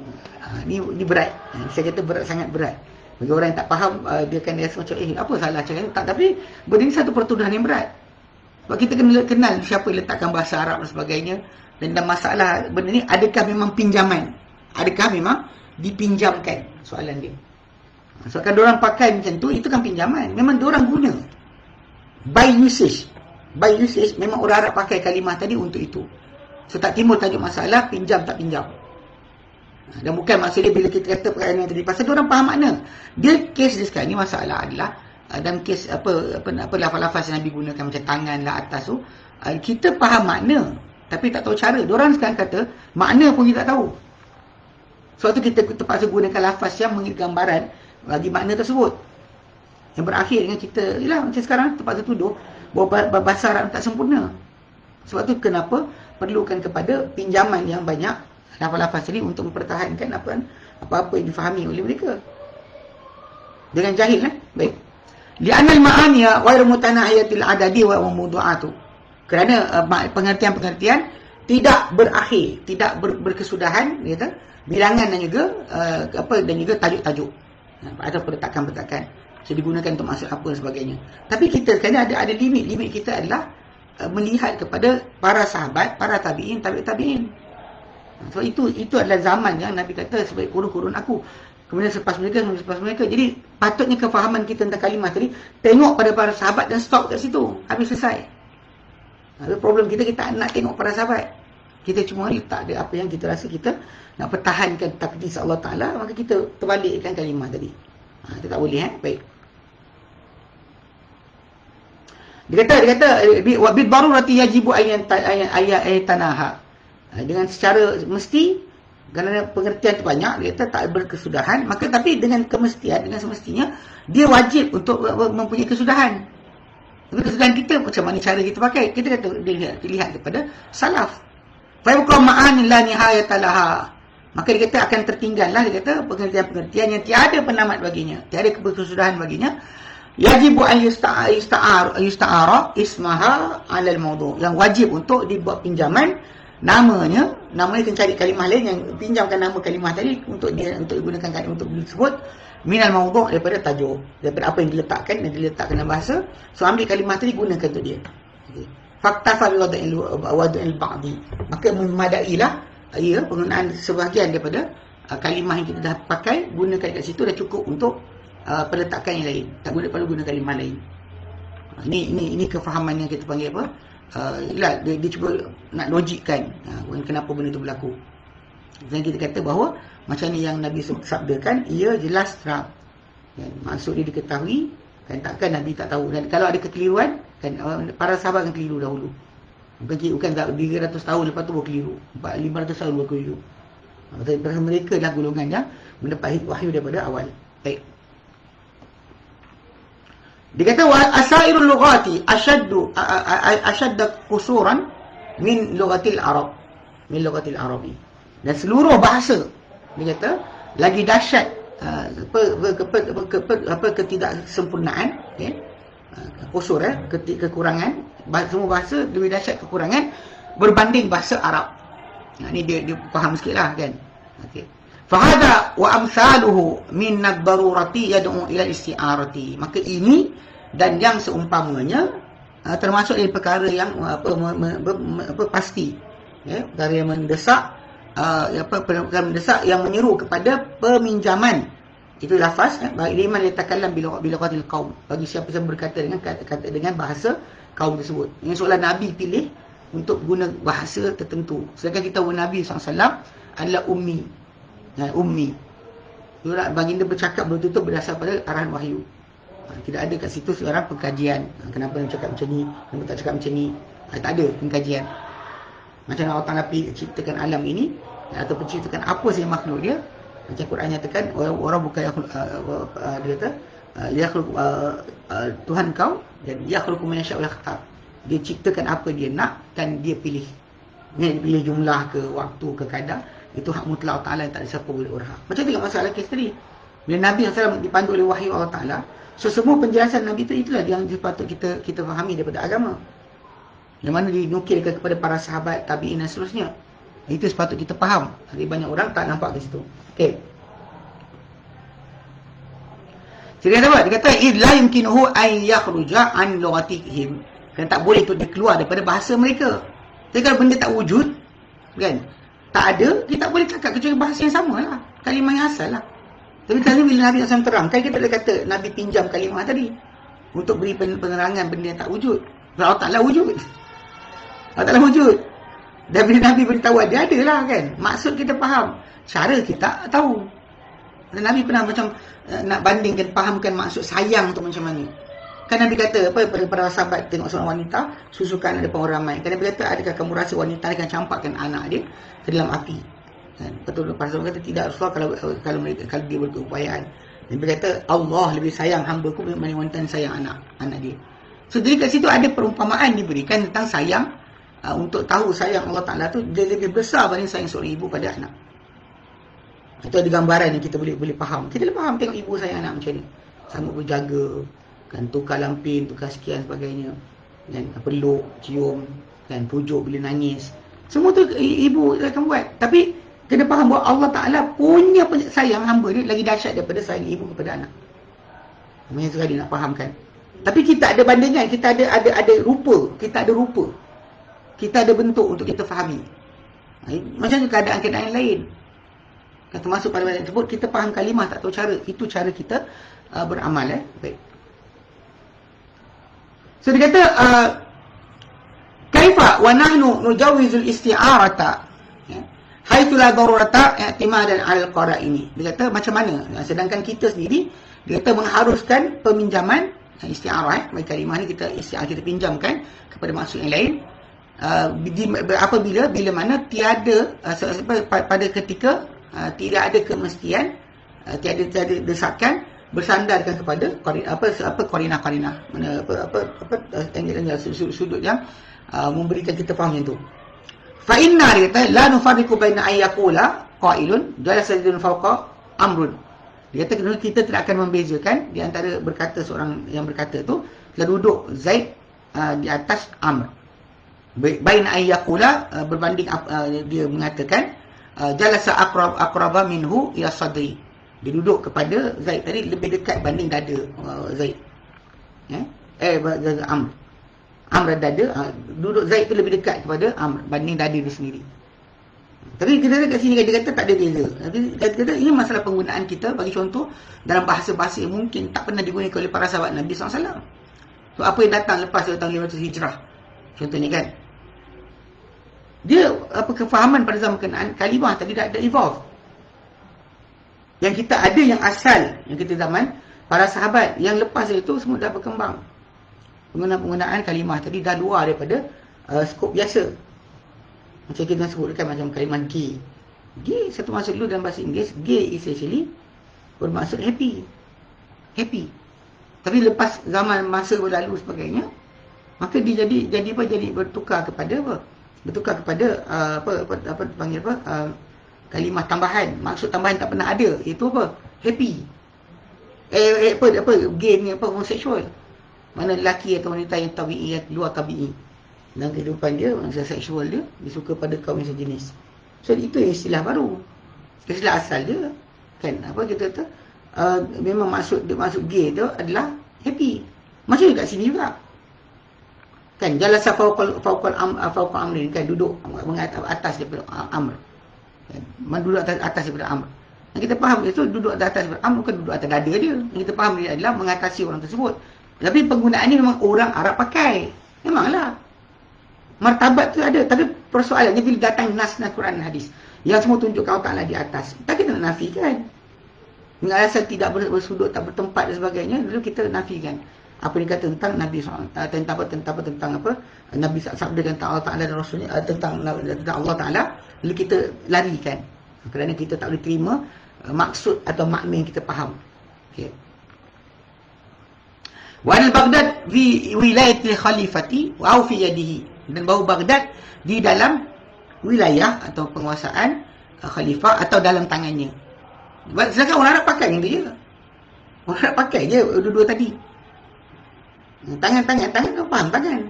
Uh, ni, ni berat. Uh, saya kata berat, sangat berat. Bagi orang yang tak faham, uh, dia akan rasa macam, eh apa salah cakap tak, Tapi benda ni satu pertuduhan yang berat. Sebab kita kena kenal siapa yang letakkan bahasa Arab dan sebagainya. Dan, dan masalah benda ni, adakah memang pinjaman? Adakah memang dipinjamkan soalan dia? Sebabkan orang pakai macam tu, itu kan pinjaman. Memang orang guna. By usage. By usage, memang orang Arab pakai kalimah tadi untuk itu. So, tak timbul tajuk masalah, pinjam tak pinjam. Dan bukan maksudnya bila kita kata perkara yang tadi. Pasal orang faham makna. Dia, kes dia sekarang ni masalah adalah, uh, dan kes apa, apa, apa lafaz-lafaz yang Nabi gunakan macam tangan lah atas tu, uh, kita faham makna. Tapi tak tahu cara. Orang sekarang kata, makna pun kita tak tahu. Sebab tu kita terpaksa gunakan lafaz yang mengirim gambaran bagi makna tersebut. Yang berakhir dengan kita, ialah macam sekarang terpaksa tuduh bahawa bahasa Arab tak sempurna. Sebab tu kenapa perlukan kepada pinjaman yang banyak lafaz-lafaz ini untuk mempertahankan apa apa-apa yang difahami oleh mereka. Dengan jahil eh? Baik. Li'anal ma'aniya ghairu mutanahiyatil adadi wa mawdu'atu. Kerana uh, pengertian-pengertian tidak berakhir, tidak ber, berkesudahan, kata, bilangan dan juga uh, apa dan juga tajuk-tajuk atau pertakan-pertakan jadi digunakan untuk maksud apa dan sebagainya tapi kita sekarang ada ada limit limit kita adalah uh, melihat kepada para sahabat para tabi'in tabi'in so itu itu adalah zaman yang Nabi kata sebaik kurun-kurun aku. Kemudian selepas mereka selepas mereka. Jadi patutnya kefahaman kita tentang kalimah tadi tengok pada para sahabat dan stop kat situ. Habis selesai. Ada problem kita kita nak tengok para sahabat. Kita cuma letak ada apa yang kita rasa kita nak pertahankan takdis Allah Ta'ala maka kita terbalikkan kalimah tadi. Ha, kita tak boleh eh? baik. Dia kata dia kata bid darurati yajibu ayat ayat ayat tanaha ha, dengan secara mesti kerana pengertian tu banyak dia kata tak berkesudahan maka tapi dengan kemestian dengan semestinya dia wajib untuk mempunyai kesudahan tapi kesudahan kita macam mana cara kita pakai kita kata dilihat, dilihat daripada salaf Fayuqa ma'ani la nihayatalaha. Maka dia kata akan tertinggallah dia kata pengertian-pengertian yang tiada penamat baginya, tiada keberkesudahan baginya. Yajibu an yusta'ar yusta'ara ismaha 'ala al-mawdu'. Yang wajib untuk dibuat pinjaman namanya, namanya kena cari kalimah lain yang pinjamkan nama kalimah tadi untuk dia untuk digunakan kalimah untuk disebut minal mawdu' daripada tajuk, daripada apa yang diletakkan dan diletakkan dalam bahasa. So ambil kalimah tadi gunakan untuk dia. Okay faktafa bi wada'il wada'il ba'di. Maka memadailah ya penggunaan sebahagian daripada uh, kalimah yang kita dah pakai gunakan kat situ dah cukup untuk uh, peletakan yang lain. Tak boleh perlu guna kalimah lain. Uh, ini ini ini kefahaman yang kita panggil apa ialah dia, dia cuba nak logikkan uh, kenapa benda itu berlaku. Dan kita kata bahawa macam ni yang Nabi sabdakan ia jelas terang. Ya, maksud dia diketahui kan takkan Nabi tak tahu. Dan kalau ada kekeliruan kan para sahabat kan keliru dahulu. Bukan bukan tak 300 tahun lepas tu baru keliru. 500 tahun baru keliru. Maksudnya mereka adalah golongan yang mendapat wahyu daripada awal. Baik dia kata wa asairul lughati ashaddu ashadda qusuran min lughatil arab min lughatil arabi dan seluruh bahasa dia kata lagi dahsyat apa, apa, apa, apa, ketidaksempurnaan okay? kusur eh kekurangan semua bahasa lebih dahsyat kekurangan berbanding bahasa Arab Ha, ni dia, dia faham sikit lah kan. Okey. Fahada wa amsaluhu min ad-darurati yad'u ila isti'arati. Maka ini dan yang seumpamanya uh, termasuk dari perkara yang uh, apa, me, me, me, apa pasti. Ya, perkara yang mendesak uh, apa perkara mendesak yang menyeru kepada peminjaman. Itu lafaz ya, bagi liman yatakallam bila bila qatil qaum. Bagi siapa yang berkata dengan kata, kata dengan bahasa kaum tersebut. Ini soalan Nabi pilih untuk guna bahasa tertentu. Sedangkan kita Nabi SAW adalah ummi dan ummi. Surat baginda bercakap bertutup berdasar pada arahan wahyu. Ha, tidak ada kat situ seorang pengkajian. Ha, kenapa dia cakap macam ni? Kenapa tak cakap macam ni? Ha, tak ada pengkajian. Macam Allah Ta'ala ciptakan alam ini. Atau penciptakan apa sahaja makhluk dia. Macam Quran nyatakan. Orang, orang bukan yang uh, uh, dia kata. Uh, yakhluk, uh, uh, Tuhan kau. Dan yakhluku minasyak oleh khatar. Dia ciptakan apa dia nak. Dan dia pilih. Dia pilih jumlah ke waktu ke kadar. Itu hak mutlak Allah Ta'ala yang tak ada siapa boleh berhak. Macam tengok masalah kes tadi. Bila Nabi SAW dipandu oleh wahyu Allah Ta'ala, so semua penjelasan Nabi itu itulah yang sepatut kita kita fahami daripada agama. Yang mana dinukilkan kepada para sahabat, tabi'in dan seterusnya. Itu sepatut kita faham. Tapi banyak orang tak nampak di situ. Okay. Jadi apa? Dia kata, Idla yumkinuhu an yakhruja an lughatihim. Kan tak boleh untuk dikeluar daripada bahasa mereka. Jadi kalau benda tak wujud, kan? Tak ada, dia tak boleh cakap kecuali bahasa yang sama lah. Kalimah yang asal lah. Tapi tadi bila Nabi SAW terang, kan kita boleh kata Nabi pinjam kalimah tadi. Untuk beri penerangan benda yang tak wujud. Allah Ta'ala wujud. Allah Ta'ala wujud. Dan bila Nabi beritahu dia ada lah kan. Maksud kita faham. Cara kita tahu. Dan Nabi pernah macam uh, nak bandingkan, fahamkan maksud sayang tu macam mana. Kan Nabi kata, apa para sahabat tengok seorang wanita, susukan ada orang ramai. Kan Nabi kata, adakah kamu rasa wanita akan campakkan anak dia ke dalam api? Kan? Betul para sahabat kata, tidak Rasulullah kalau, kalau, mereka, kalau dia berkeupayaan. Nabi kata, Allah lebih sayang hamba ku berbanding wanita yang sayang anak anak dia. So, jadi kat situ ada perumpamaan diberikan tentang sayang. Uh, untuk tahu sayang Allah Ta'ala tu, dia lebih besar berbanding sayang seorang ibu pada anak. Itu ada gambaran yang kita boleh boleh faham. Kita boleh faham tengok ibu sayang anak macam ni. Sanggup berjaga, kan tukar lampin, tukar sekian sebagainya. Dan peluk, cium kan pujuk bila nangis. Semua tu ibu akan buat. Tapi kena faham bahawa Allah Ta'ala punya sayang hamba ni lagi dahsyat daripada sayang ibu kepada anak. Banyak sekali nak fahamkan tapi kita ada bandingan kita ada ada ada rupa. Kita ada rupa. Kita ada bentuk untuk kita fahami. Macam tu keadaan-keadaan lain? Kan termasuk pada banyak tersebut kita faham kalimah tak tahu cara. Itu cara kita uh, beramal eh. Baik So dia kata uh, kaifa wa nahnu nujawizul isti'arata ya. Haitsu la darurata i'timadan 'ala al-qara'ini dia kata macam mana? Ya, sedangkan kita sendiri dia kata mengharuskan peminjaman ya, isti'arah eh bagi kalimah ni kita isti'arah kita pinjamkan kepada maksud yang lain. Uh, di, apabila bila mana tiada uh, pada ketika uh, tidak ada kemestian uh, tiada tiada desakan bersandarkan kepada apa apa qarina-qarina mana apa apa apa angle-angle sudut-sudut yang uh, memberikan kita faham yang tu. Fa inna rita la nufarriqu baina ayyakula qailun jalasa dun fawqa amrun. Dia kata kita tidak akan membezakan di antara berkata seorang yang berkata tu telah duduk zaid uh, di atas amr. Baina ayyakula uh, berbanding uh, dia mengatakan uh, jalasa aqrab aqraba minhu ila sadri dia duduk kepada Zaid tadi lebih dekat banding dada uh, Zaid. Eh, eh Amr. Amr dada, uh, duduk Zaid tu lebih dekat kepada Amr banding dada dia sendiri. Tapi kita kat sini dia kata tak ada beza. Tapi dia kata ini masalah penggunaan kita bagi contoh dalam bahasa-bahasa yang mungkin tak pernah digunakan oleh para sahabat Nabi SAW. So apa yang datang lepas tahun 500 Hijrah. Contohnya kan. Dia apa kefahaman pada zaman kenaan kalimah tadi dah ada evolve. Yang kita ada yang asal yang kita zaman para sahabat yang lepas itu semua dah berkembang. Penggunaan-penggunaan kalimah tadi dah luar daripada uh, skop biasa. Macam kita sebutkan macam kalimah gay. Gay satu maksud dulu dalam bahasa Inggeris, gay is actually bermaksud happy. Happy. Tapi lepas zaman masa berlalu sebagainya, maka dia jadi jadi apa jadi bertukar kepada apa? Bertukar kepada uh, apa, apa apa panggil apa? Uh, kalimah tambahan maksud tambahan tak pernah ada itu apa happy eh, eh apa apa gay ni apa homoseksual mana lelaki atau wanita yang tabi'i yang luar tabi'i dalam kehidupan dia masa seksual dia dia suka pada kaum yang sejenis So itu istilah baru. Istilah asal dia. Kan apa kita kata uh, memang maksud dia masuk gay tu adalah happy. Macam kat sini juga. Kan fauqal fauqal am fauqal amrin kan duduk mengatas atas daripada amr. Kan duduk atas atas daripada amr. Yang kita faham itu duduk atas atas amr bukan duduk atas dada dia. Yang kita faham dia adalah mengatasi orang tersebut. Tapi penggunaan ini memang orang Arab pakai. Memanglah. Martabat tu ada. Tapi persoalannya bila datang nas-nas Quran dan hadis. Yang semua tunjuk kau taklah di atas. Tak kita nak nafikan. Dengan alasan tidak bersudut, tak bertempat dan sebagainya. Lalu kita nafikan. Apa yang kata tentang Nabi SAW. Uh, tentang apa, tentang apa, tentang apa. Nabi sabda tentang Allah Ta'ala dan Rasulnya. Uh, tentang, tentang Allah Ta'ala. Lalu kita larikan. Kerana kita tak boleh terima uh, maksud atau makna yang kita faham. Okay. Wa al-Baghdad fi wilayatil khalifati wa fi yadihi. Dan bahawa Baghdad di dalam wilayah atau penguasaan uh, khalifah atau dalam tangannya. Sedangkan orang Arab pakai yang dia. Orang Arab pakai je dua-dua tadi. Tangan-tangan, tangan kau faham tangan.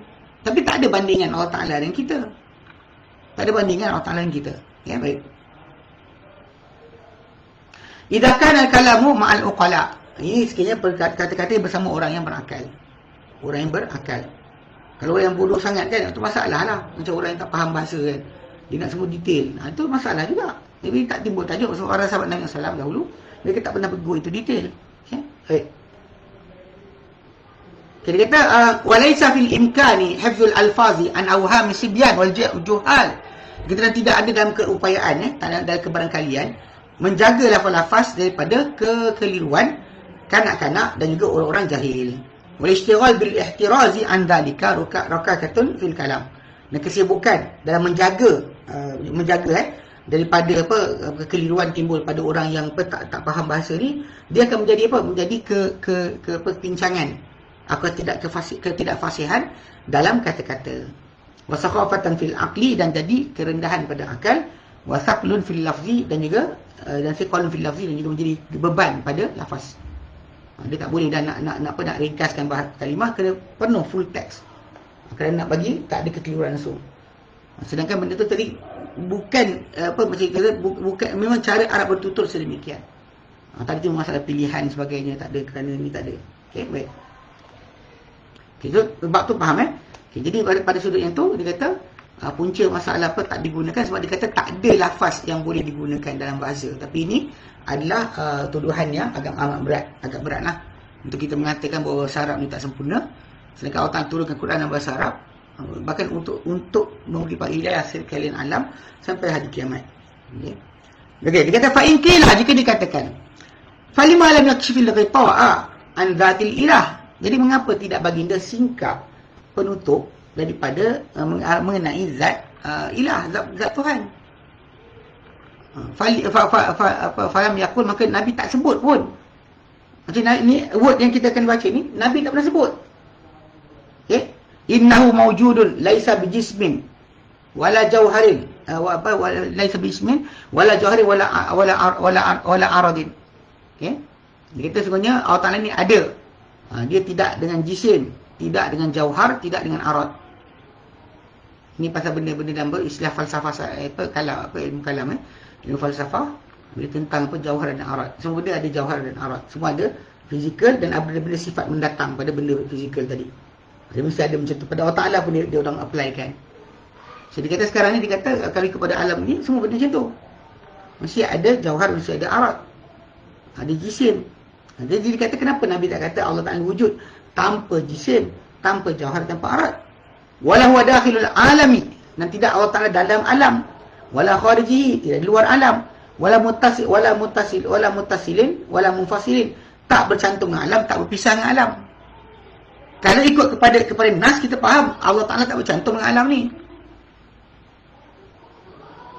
Tapi tak ada bandingan Allah Ta'ala dengan kita. Tak ada bandingan Allah Ta'ala dengan kita. Ya, baik. Idakan al-kalamu ma'al uqala. Ini sekiranya kata-kata bersama orang yang berakal. Orang yang berakal. Kalau orang yang bodoh sangat kan, itu masalah lah. Macam orang yang tak faham bahasa kan. Dia nak semua detail. Ha, itu masalah juga. Jadi tak timbul tajuk. So, orang sahabat Nabi SAW dahulu, mereka tak pernah pergi itu detail. Okay? Baik. Jadi kata, uh, Walaysa fil imkani hafzul alfazi an awham sibyan wal juhal. Kita tidak ada dalam keupayaan, eh, dalam kebarangkalian, menjaga lafaz-lafaz daripada kekeliruan kanak-kanak dan juga orang-orang jahil. Wal ishtighal bil ihtirazi an dhalika rakakatun fil kalam. Dan kesibukan dalam menjaga uh, menjaga eh daripada apa kekeliruan timbul pada orang yang apa, tak tak faham bahasa ni dia akan menjadi apa menjadi ke ke ke perbincangan atau tidak kefasih ketidakfasihan dalam kata-kata. Wasakhafatan fil aqli dan jadi kerendahan pada akal. Wasaqlun fil lafzi dan juga uh, dan siqalun fil lafzi dan juga menjadi beban pada lafaz. Ha, dia tak boleh dah nak nak nak apa nak ringkaskan bahasa kalimah kena penuh full text. Kerana nak bagi tak ada kekeliruan langsung. Ha, sedangkan benda tu tadi bukan apa macam kata bukan memang cara Arab bertutur sedemikian. Ha, tadi tu masalah pilihan sebagainya tak ada kerana ni tak ada. Okey baik Okay, sebab tu faham eh? Okay, jadi pada, pada sudut yang tu, dia kata uh, punca masalah apa tak digunakan sebab dia kata tak ada lafaz yang boleh digunakan dalam bahasa. Tapi ini adalah uh, tuduhan yang agak amat berat. Agak berat lah. Untuk kita mengatakan bahawa bahasa Arab ni tak sempurna. Sedangkan Allah turunkan Quran dalam bahasa Arab. Uh, bahkan untuk untuk memberi pak hidayah sekalian alam sampai hari kiamat. Okay. Okay, dia kata fa'inkilah jika dikatakan. Falima alam yakshifil ghita'a an dhatil ilah jadi mengapa tidak baginda singkap penutup daripada uh, mengenai zat uh, ilah, zat, zat Tuhan. Falam yakul maka Nabi tak sebut pun. Macam ni word yang kita akan baca ni Nabi tak pernah sebut. Okey. Innahu mawjudun laisa bijismin wala jauharin uh, apa wala laisa bijismin wala jauharin wala wala wala wala aradin. Okey. Kita sebenarnya Allah Taala ni ada Ha, dia tidak dengan jisim, tidak dengan jauhar, tidak dengan arat. Ini pasal benda-benda dalam istilah falsafah eh, apa kalam apa ilmu kalam eh. Ilmu falsafah bila tentang apa jauhar dan arat. Semua benda ada jauhar dan arat. Semua ada fizikal dan ada benda sifat mendatang pada benda fizikal tadi. Dia mesti ada macam tu. Pada Allah Ta'ala pun dia, dia orang apply kan. So dia kata sekarang ni dia kata kali kepada alam ni semua benda macam tu. Mesti ada jauhar, mesti ada arat. Ada jisim, jadi dikata kenapa Nabi tak kata Allah Ta'ala wujud tanpa jisim, tanpa jawhar, tanpa arat. Walahu dakhilul alami. Dan tidak Allah Ta'ala dalam alam. Wala kharijihi, tidak di luar alam. Wala mutasil, wala mutasil, wala mutasilin, wala mufasilin. Tak bercantum dengan alam, tak berpisah dengan alam. Kalau ikut kepada kepada nas kita faham Allah Taala tak bercantum dengan alam ni.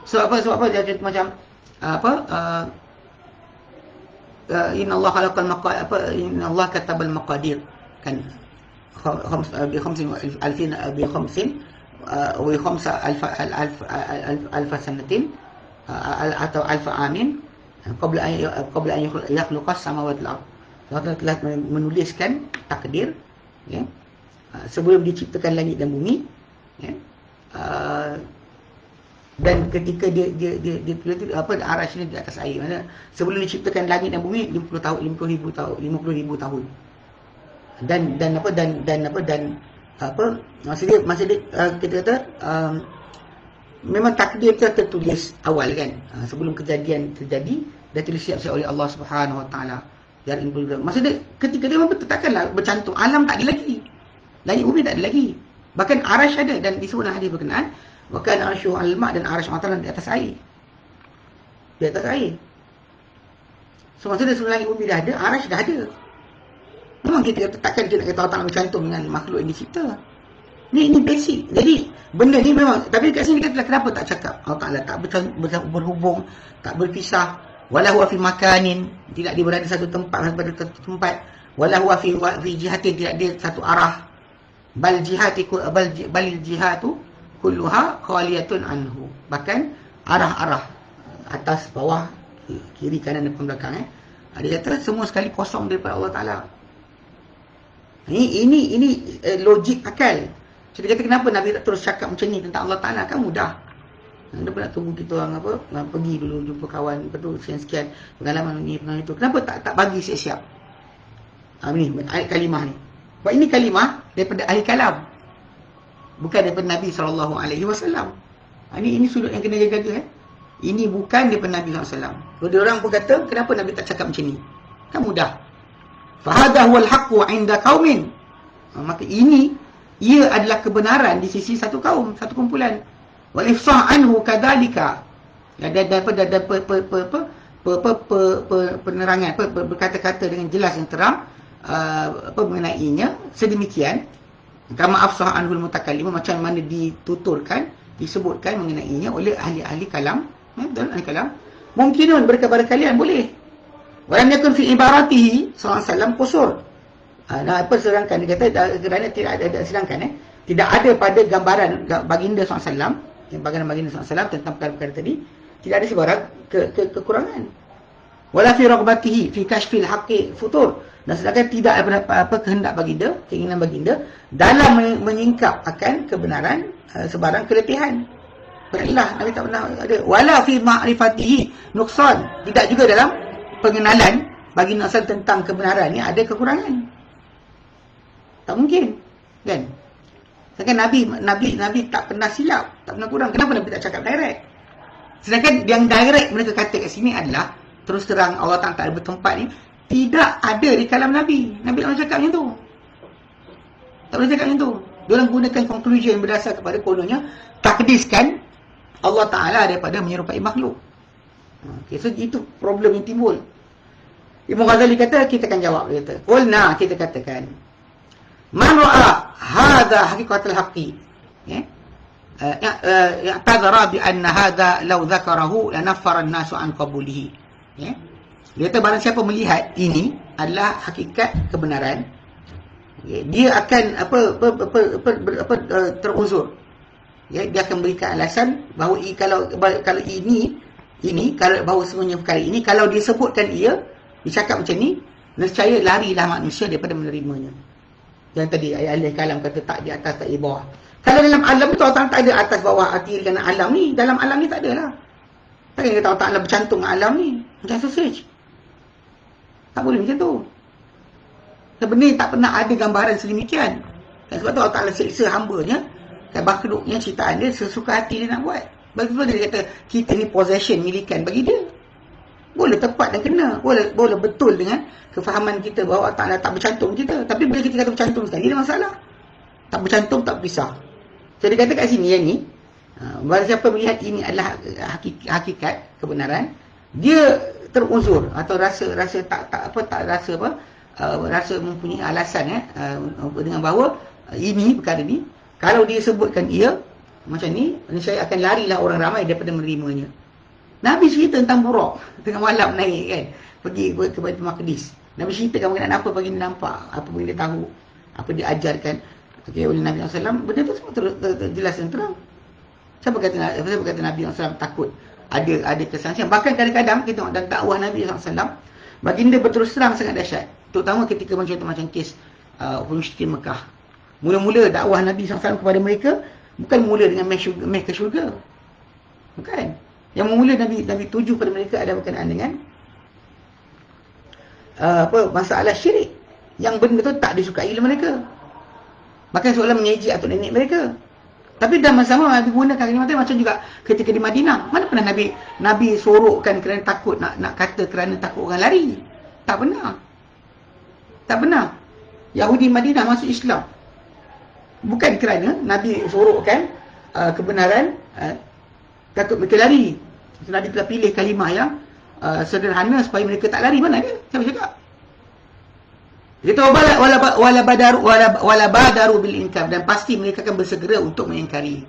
Sebab apa? Sebab apa dia macam apa? Uh, uh, inna Allah khalaqal maqadir apa inna Allah katabal maqadir. Kan? Khams atau alf amin an yakhluqa samawati wal ard. Allah telah menuliskan takdir ya sebelum diciptakan langit dan bumi ya dan ketika dia dia dia dia, dia, dia apa arash ni di atas air. Mana sebelum diciptakan langit dan bumi 50 tahun 50 ribu tahun 50 ribu tahun. Dan dan apa dan dan apa dan apa masa dia masa dia uh, kita kata um, memang takdir kita tertulis awal kan. Uh, sebelum kejadian terjadi dah tulis siap oleh Allah Subhanahu Wa Taala. Dan masa dia ketika dia memang takkanlah bercantum alam tak ada lagi. Langit bumi tak ada lagi. Bahkan arash ada dan disebut dalam hadis berkenaan Bahkan arsyuh al-ma' dan arsyuh al di atas air. Di atas air. So, maksudnya sebelum langit bumi dah ada, arash dah ada. Memang kita takkan kita nak kata Allah bercantum dengan makhluk yang dicipta. Ni, ini basic. Jadi, benda ni memang, tapi kat sini kita kenapa tak cakap Allah Ta'ala tak berhubung, tak berpisah. Walahu afi makanin, tidak dia berada satu tempat pada satu tempat. Walahu afi, jihatin, tidak dia satu arah. Bal jihati, bal, bal jihatu, kulluha khaliyatun anhu. Bahkan arah-arah atas bawah kiri kanan depan belakang eh. Dia kata semua sekali kosong daripada Allah Taala. Ini ini ini eh, logik akal. Jadi kata kenapa Nabi tak terus cakap macam ni tentang Allah Taala? Kan mudah. Dia pun nak tunggu kita orang apa nak pergi dulu jumpa kawan betul sekian-sekian pengalaman ni pengalaman itu. Kenapa tak tak bagi siap-siap? Ha, ni ayat kalimah ni. Sebab ini kalimah daripada ahli kalam bukan daripada Nabi sallallahu alaihi wasallam. Ha, ini ini sudut yang kena jaga-jaga eh. Ini bukan daripada Nabi wasallam. Kalau orang pun kata kenapa Nabi tak cakap macam ni? Kan mudah. Fa hadha huwal haqqu 'inda qaumin. Ha, maka ini ia adalah kebenaran di sisi satu kaum, satu kumpulan. Wal ifsah anhu kadzalika. Ya dan dapat dapat apa apa apa penerangan apa berkata-kata dengan jelas yang terang uh, apa mengenainya sedemikian kama afsah anhul mutakallim macam mana dituturkan disebutkan mengenainya oleh ahli-ahli kalam ya, dan ahli kalam. Mungkinun berkabar kalian boleh. Walam yakun fi ibaratihi sallallahu alaihi qusur ha, nah apa sedangkan? Dia kata kerana tidak ada sedangkan eh. Tidak ada pada gambaran baginda wasallam yang baginda baginda wasallam tentang perkara-perkara tadi tidak ada sebarang ke, ke, kekurangan wala fi raghbatihi fi kashfil haqqi futur dan sedangkan tidak ada apa, apa kehendak baginda, keinginan baginda dalam menyingkap akan kebenaran uh, sebarang keletihan. Pernah Nabi tak pernah ada wala fi ma'rifatihi nuqsan. Tidak juga dalam pengenalan bagi nasihat tentang kebenaran ni ada kekurangan. Tak mungkin. Kan? Sedangkan Nabi Nabi Nabi tak pernah silap, tak pernah kurang. Kenapa Nabi tak cakap direct? Sedangkan yang direct mereka kata kat sini adalah terus terang Allah tak ada bertempat ni tidak ada di kalam Nabi. Nabi tak cakap macam tu. Tak boleh cakap macam tu. Dia orang gunakan conclusion berdasar kepada kononnya takdiskan Allah Ta'ala daripada menyerupai makhluk. Okay, so itu problem yang timbul. Ibn Ghazali kata, kita akan jawab. Dia kata, Qulna, kita katakan. Man ra'a hadha hakikatul haqi. Ya? Uh, ya, uh, ya, tadara bi anna hadha law Ya? Dia kata barang siapa melihat ini adalah hakikat kebenaran, dia akan apa apa apa, apa, apa, uh, teruzur. Ya, dia akan berikan alasan bahawa kalau kalau ini ini kalau bahawa semuanya perkara ini kalau disebutkan ia dicakap macam ni nescaya larilah manusia daripada menerimanya. Yang tadi ayat-ayat kalam kata tak di atas tak di bawah. Kalau dalam alam tu Allah tak ada atas bawah arti dengan alam ni, dalam alam ni tak ada lah. Tak kata Allah Ta'ala bercantum alam ni. Macam sausage. Tak boleh macam tu. Sebenarnya tak pernah ada gambaran sedemikian. Dan sebab tu Allah Ta'ala seksa hambanya. Dan makhluknya ciptaan dia sesuka hati dia nak buat. Bagaimana dia kata kita ni possession milikan bagi dia. Boleh tepat dan kena. Boleh boleh betul dengan kefahaman kita bahawa Allah Ta'ala tak bercantum kita. Tapi bila kita kata bercantum sekali, dia masalah. Tak bercantum, tak pisah. Jadi kata kat sini yang ni. Ha, Bahawa siapa melihat ini adalah hakikat kebenaran. Dia teruzur atau rasa rasa tak tak apa tak rasa apa uh, rasa mempunyai alasan ya uh, dengan bahawa uh, ini perkara ni kalau dia sebutkan ia macam ni saya akan larilah orang ramai daripada menerimanya. Nabi cerita tentang buruk tengah malam naik kan pergi ke Baitul Maqdis. Nabi ceritakan mengenai apa bagi nampak apa bagi dia tahu apa dia ajarkan. Okay, oleh Nabi SAW benda tu semua ter, ter, ter, jelas dan terang. Siapa kata, siapa kata Nabi SAW takut ada ada kesangsian bahkan kadang-kadang kita tengok dalam dakwah Nabi SAW baginda berterus terang sangat dahsyat terutama ketika macam tu macam kes uh, musyrikin Mekah mula-mula dakwah Nabi SAW kepada mereka bukan mula dengan meh, ke syurga Bukan. Yang mula Nabi Nabi tuju pada mereka ada berkenaan dengan uh, apa masalah syirik yang benar-benar tak disukai oleh mereka. Maka seolah mengeji atau nenek mereka. Tapi dalam masa sama Nabi gunakan kalimat macam juga ketika di Madinah. Mana pernah Nabi Nabi sorokkan kerana takut nak nak kata kerana takut orang lari. Tak benar. Tak benar. Yahudi Madinah masuk Islam. Bukan kerana Nabi sorokkan uh, kebenaran uh, takut mereka lari. Nabi telah pilih kalimah yang uh, sederhana supaya mereka tak lari. Mana dia? Siapa cakap? Dia tahu wala, wala, wala, badaru, wala, wala badaru bil inkar. Dan pasti mereka akan bersegera untuk mengingkari.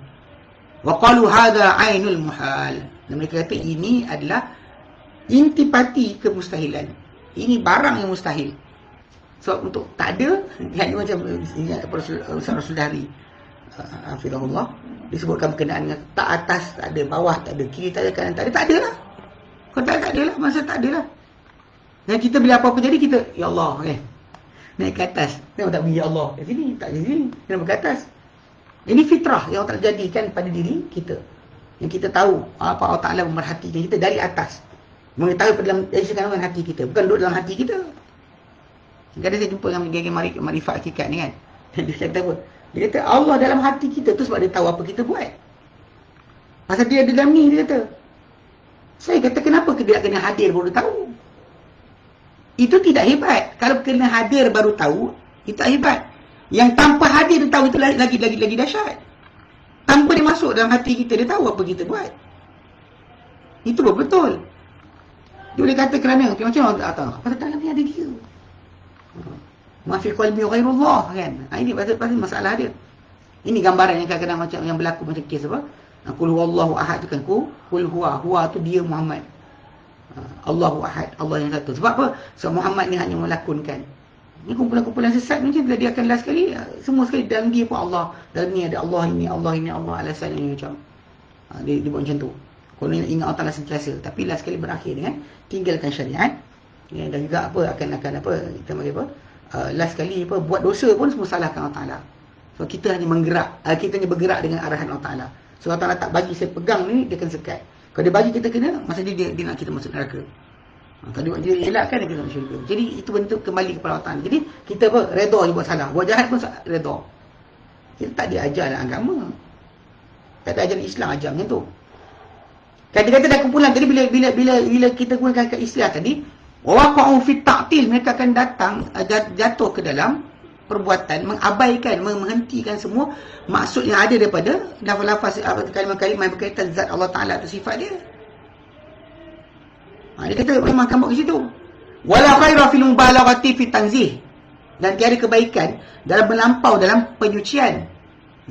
Wa qalu hadha ainul muhal. Dan mereka kata ini adalah intipati kemustahilan. Ini barang yang mustahil. Sebab so, untuk tak ada, yang macam ingat Rasul, Rasul Dari. Afidahullah. Disebutkan berkenaan dengan tak atas, tak ada bawah, tak ada kiri, tak ada kanan, tak ada. Tak ada lah. Kalau tak ada, tak ada lah. Masa tak ada lah. Dan kita bila apa-apa jadi, kita, Ya Allah, eh, naik ke atas. Kenapa tak pergi Allah ke sini? Tak ke sini. Kenapa ke atas? Ini fitrah yang Allah jadikan pada diri kita. Yang kita tahu apa Allah Ta'ala memerhatikan kita dari atas. Mengetahui pada dalam dalam hati kita. Bukan duduk dalam hati kita. Kadang saya jumpa dengan geng marif, marifat hakikat ni kan. Dia kata apa? Dia kata Allah dalam hati kita tu sebab dia tahu apa kita buat. Pasal dia ada dalam ni dia kata. Saya kata kenapa dia kena hadir baru tahu? Itu tidak hebat. Kalau kena hadir baru tahu, itu hebat. Yang tanpa hadir dia tahu itu lagi lagi dahsyat. Tanpa dia masuk dalam hati kita, dia tahu apa kita buat. Itu betul. Dia boleh kata kerana, macam mana tak tahu? Pasal dalam ni ada dia. Mafi qalbi ghairullah kan. Ha, ini pasal, pasal masalah dia. Ini gambaran yang kadang-kadang macam yang berlaku macam kes apa? Qul huwallahu ahad tu kan ku, qul huwa, huwa tu dia Muhammad. Allahu Ahad, Allah yang satu. Sebab apa? Sebab Muhammad ni hanya melakonkan. Ini kumpulan-kumpulan sesat ni macam dia akan last sekali. Semua sekali dalam dia pun Allah. Dalam ni ada Allah ini, Allah ini, Allah alasan ini macam. Ha, dia, dia buat macam tu. Kalau ni ingat Allah sentiasa. Tapi last sekali berakhir dengan tinggalkan syariat. Ya, dan juga apa akan akan apa kita panggil apa uh, last sekali apa buat dosa pun semua salahkan Allah Taala. So kita hanya menggerak, uh, kita hanya bergerak dengan arahan Allah Taala. So Allah Taala tak bagi saya pegang ni dia akan sekat. Kalau dia bagi kita kena, masa dia, dia, dia nak kita masuk neraka. Ha, kalau dia, dia elakkan, dia kena masuk syurga. Jadi, itu bentuk kembali kepada Allah Jadi, kita apa? Redha je buat salah. Buat jahat pun redha. Kita tak diajar dalam agama. Tak ajaran Islam ajar macam tu. Kata-kata dah kumpulan tadi, bila bila bila bila kita gunakan istilah tadi, waqa'u fi ta'til, mereka akan datang, jatuh ke dalam perbuatan mengabaikan menghentikan semua maksud yang ada daripada lafaz-lafaz kalimah-kalimah yang berkaitan zat Allah Taala atau sifat dia. Ha, dia kata memang buat ke situ. Wala khaira fil mubalaghati fi tanzih. Dan tiada kebaikan dalam melampau dalam penyucian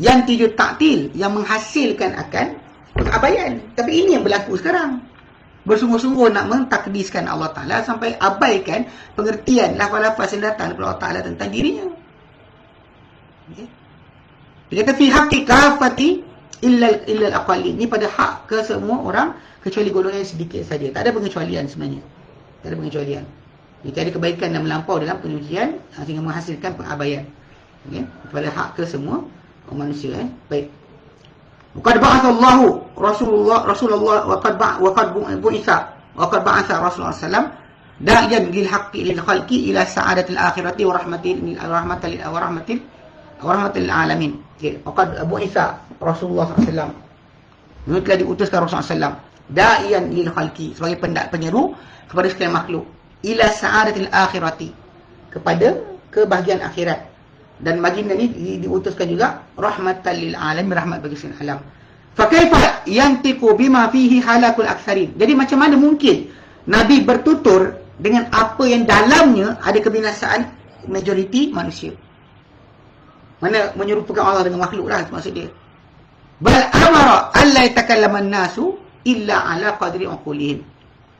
yang tujuh taktil yang menghasilkan akan pengabaian. Tapi ini yang berlaku sekarang. Bersungguh-sungguh nak mentakdiskan Allah Ta'ala sampai abaikan pengertian lafaz-lafaz yang datang daripada Allah Ta'ala tentang dirinya. Dia kata fi haqqi kafati illa illa al-aqalli. Ini pada hak ke semua orang kecuali golongan yang sedikit saja. Tak ada pengecualian sebenarnya. Tak ada pengecualian. Jika ada kebaikan yang melampau dalam penyucian sehingga menghasilkan pengabaian. Okey, pada hak ke semua orang manusia eh. Baik. Qad ba'atha Allah Rasulullah Rasulullah wa qad ba' wa qad bu'itha wa qad ba'atha Rasulullah sallam da'iyan lil haqqi lil khalqi ila sa'adatil akhirati wa rahmatil rahmatil wa rahmatil warahmatul alamin. Okey, Abu Isa Rasulullah SAW. Dia telah diutuskan Rasulullah SAW. Da'iyan lil khalqi sebagai pendak penyeru kepada sekalian makhluk ila sa'adatil akhirati kepada kebahagiaan akhirat. Dan baginda ni di, diutuskan juga rahmatan lil alamin rahmat bagi sekalian alam. Fa kaifa yantiqu bima fihi halakul aktsarin. Jadi macam mana mungkin Nabi bertutur dengan apa yang dalamnya ada kebinasaan majoriti manusia? Mana menyerupakan Allah dengan makhluk lah maksud dia. Bal amara alla yatakallaman nasu illa ala qadri uqulihim.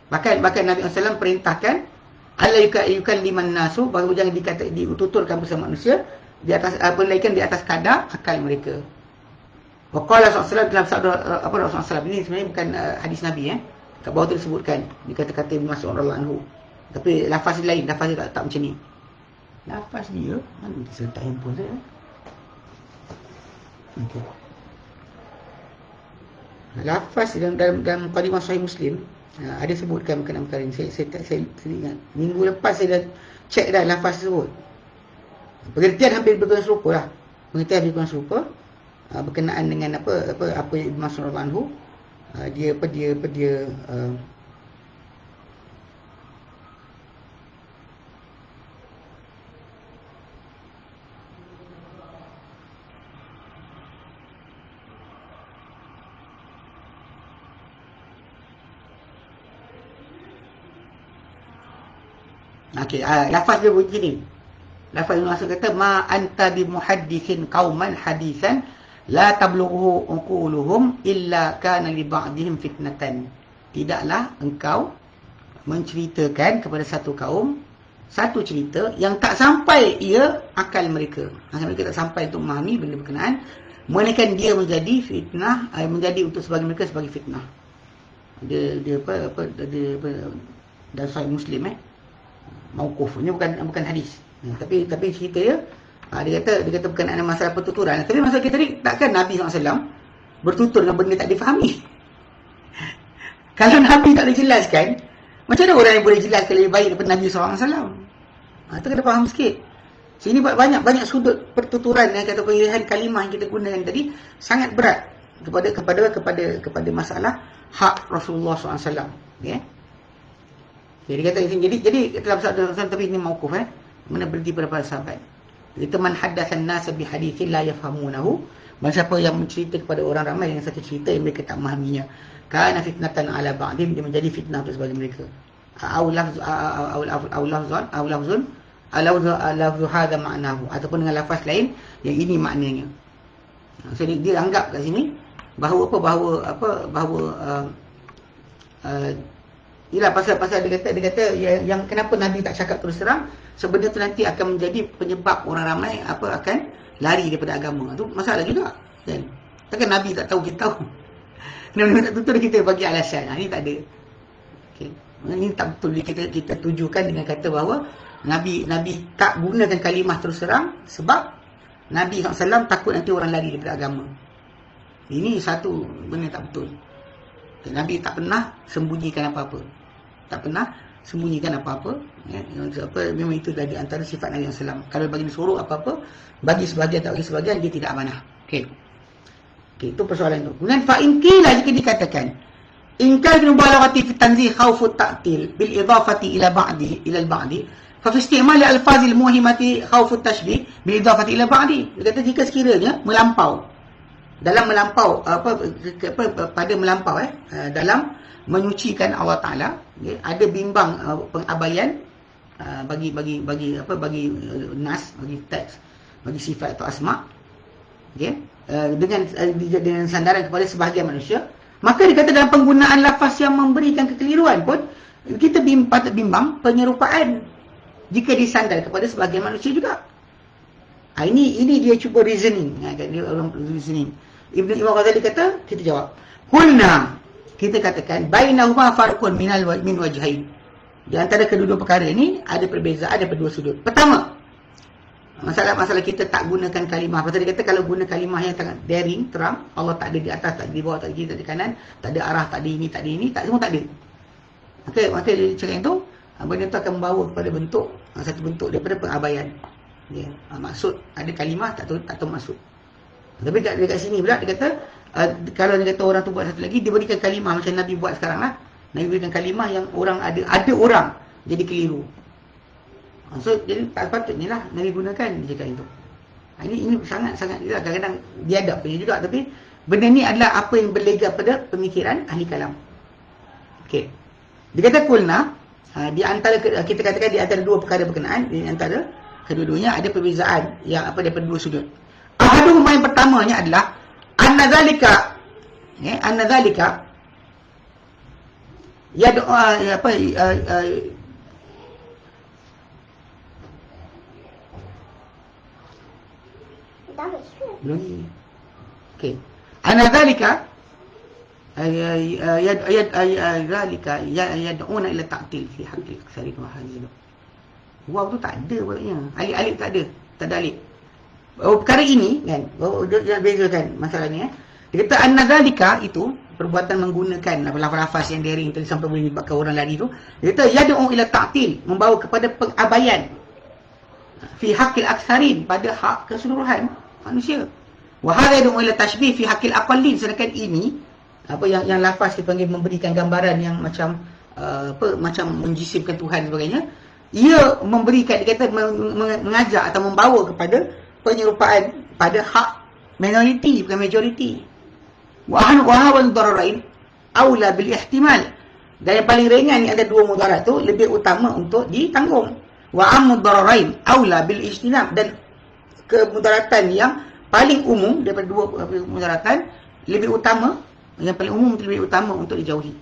Bahkan bahkan Nabi SAW perintahkan alla yukalliman nasu bahawa jangan dikata diututurkan bersama manusia di atas uh, penaikan di atas kadar akal mereka. Wa qala dalam sabda apa Rasulullah SAW ini sebenarnya bukan uh, hadis Nabi eh. Kat bawah tu disebutkan di kata-kata Ibn Mas'ud radhiyallahu anhu. Tapi lafaz lain, lafaz dia tak, tak macam ni. Lafaz dia, mana dia serta handphone saya? Okay. lafaz dalam dalam, dalam Qadimah Sahih Muslim uh, ada sebutkan berkenaan perkara ini. Saya, saya, saya, saya, saya ingat. Minggu lepas saya dah cek dah lafaz tersebut. Pengertian hampir berkenaan serupa lah. Pengertian hampir berkenaan serupa. Uh, berkenaan dengan apa apa apa yang Ibn Mas'ud anhu uh, dia apa dia apa dia uh, Okey, uh, lafaz dia begini. Lafaz yang masuk kata ma anta bi muhaddithin qauman hadisan la tablughu uquluhum illa kana li ba'dihim fitnatan. Tidaklah engkau menceritakan kepada satu kaum satu cerita yang tak sampai ia akal mereka. Akal mereka tak sampai untuk memahami benda berkenaan. Melainkan dia menjadi fitnah, eh, menjadi untuk sebagai mereka sebagai fitnah. Dia dia apa apa dia apa dan sahih Muslim eh mauquf ini bukan bukan hadis. Hmm, tapi tapi cerita dia ha, dia kata dia kata bukan ada masalah pertuturan. Tapi masalah kita ni takkan Nabi SAW bertutur dengan benda tak difahami? Kalau Nabi tak dijelaskan macam mana orang yang boleh jelaskan lebih baik daripada Nabi SAW ha, itu kena faham sikit. Sini banyak banyak sudut pertuturan yang kata pilihan kalimah yang kita gunakan tadi sangat berat kepada kepada kepada kepada masalah hak Rasulullah SAW ya. yeah? Jadi kata jadi jadi dalam sabda Rasul tapi ini mauquf eh. Mana berhenti pada para sahabat. Kita man haddatsan nas bi haditsin la yafhamunahu. Masa siapa yang mencerita kepada orang ramai dengan satu cerita yang mereka tak memahaminya. Kana fitnatan ala ba'dim dia menjadi fitnah untuk sebagian mereka. Au lafz au au lafzun au lafzun alau lafzu hadha ma'nahu ataupun dengan lafaz lain yang ini maknanya. So dia, dia anggap kat sini bahawa apa bahawa apa bahawa uh, uh, Inilah pasal-pasal dia kata, dia kata yang, yang kenapa Nabi tak cakap terus terang, sebenarnya tu nanti akan menjadi penyebab orang ramai apa akan lari daripada agama. Itu masalah juga. Kan? Takkan Nabi tak tahu kita tahu. Nabi tak betul kita bagi alasan. Ha, ini tak ada. Okay. Ini tak betul kita kita tujukan dengan kata bahawa Nabi Nabi tak gunakan kalimah terus terang sebab Nabi SAW takut nanti orang lari daripada agama. Ini satu benda tak betul. Nabi tak pernah sembunyikan apa-apa. Tak pernah sembunyikan apa-apa. Ya, apa memang itu dari antara sifat Nabi SAW kalau bagi suruh apa-apa bagi sebagian tak bagi sebagian dia tidak amanah. Okey. Okey itu persoalan itu. Kemudian fa in qila jika dikatakan in kana mubalaghati fi tanzih khawf at-ta'til bil idafati ila ba'di ila al-ba'di fa fi istimal al-alfaz al-muhimati khawf at-tashbih bil idafati ila ba'di. Dia kata jika sekiranya melampau dalam melampau apa, apa pada melampau eh dalam menyucikan Allah Taala okay, ada bimbang uh, pengabaian uh, bagi bagi bagi apa bagi uh, nas bagi teks bagi sifat atau asma okey uh, dengan uh, dengan sandaran kepada sebahagian manusia maka dikata dalam penggunaan lafaz yang memberikan kekeliruan pun kita patut bimbang penyerupaan jika disandar kepada sebahagian manusia juga ha, ini ini dia cuba reasoning ha, dia orang reasoning Ibn Imam Ghazali kata kita jawab kulna kita katakan bainahuma farqun minal min wajhain. Di antara kedua-dua perkara ini ada perbezaan ada kedua sudut. Pertama, masalah-masalah kita tak gunakan kalimah. Pasal dia kata kalau guna kalimah yang sangat daring, terang, Allah tak ada di atas, tak ada di bawah, tak ada di kiri, tak ada di kanan, tak ada arah, tak ada ini, tak ada ini, tak semua tak ada. Okey, maka dia cakap itu, benda itu akan membawa kepada bentuk satu bentuk daripada pengabaian. Ya, maksud ada kalimah tak tahu tak tahu maksud. Tapi dekat, dekat sini pula dia kata uh, kalau dia kata orang tu buat satu lagi dia berikan kalimah macam Nabi buat sekarang lah. Nabi berikan kalimah yang orang ada ada orang jadi keliru. So jadi tak patutnya lah Nabi gunakan dia cakap itu. Uh, ini ini sangat-sangat kadang-kadang dia ada punya juga tapi benda ni adalah apa yang berlega pada pemikiran ahli kalam. Okey. Dia kata kulna uh, di antara kita katakan di antara dua perkara berkenaan di antara kedua-duanya ada perbezaan yang apa daripada dua sudut Ahaduh yang pertamanya adalah anna zalika ya anna zalika ya doa ya apa uh, uh, belum ni okey anna zalika ya ya ya zalika ya yad'una ila ta'til fi haqqi aksari wa hadhihi wow tu tak ada maknanya alif-alif tak ada tak ada alif Oh, perkara ini kan, oh, dia bezakan masalah ni eh. Dia kata an-nadzalika itu perbuatan menggunakan lafaz-lafaz yang daring tadi sampai boleh menyebabkan orang lari tu. Dia kata yad'u ila ta'til, membawa kepada pengabaian fi haqqil aktsarin pada hak keseluruhan manusia. Wa hadha yad'u ila tashbih fi haqqil aqallin sedangkan ini apa yang yang lafaz dipanggil memberikan gambaran yang macam uh, apa macam menjisimkan Tuhan sebagainya ia memberikan dia kata mengajak atau membawa kepada penyerupaan pada hak minoriti bukan majoriti. Wa hawan dararain aula bil ihtimal. Dan yang paling ringan ni ada dua mudarat tu lebih utama untuk ditanggung. Wa amud dararain aula bil ijtinab. Dan kemudaratan yang paling umum daripada dua mudaratan lebih utama yang paling umum lebih utama untuk dijauhi.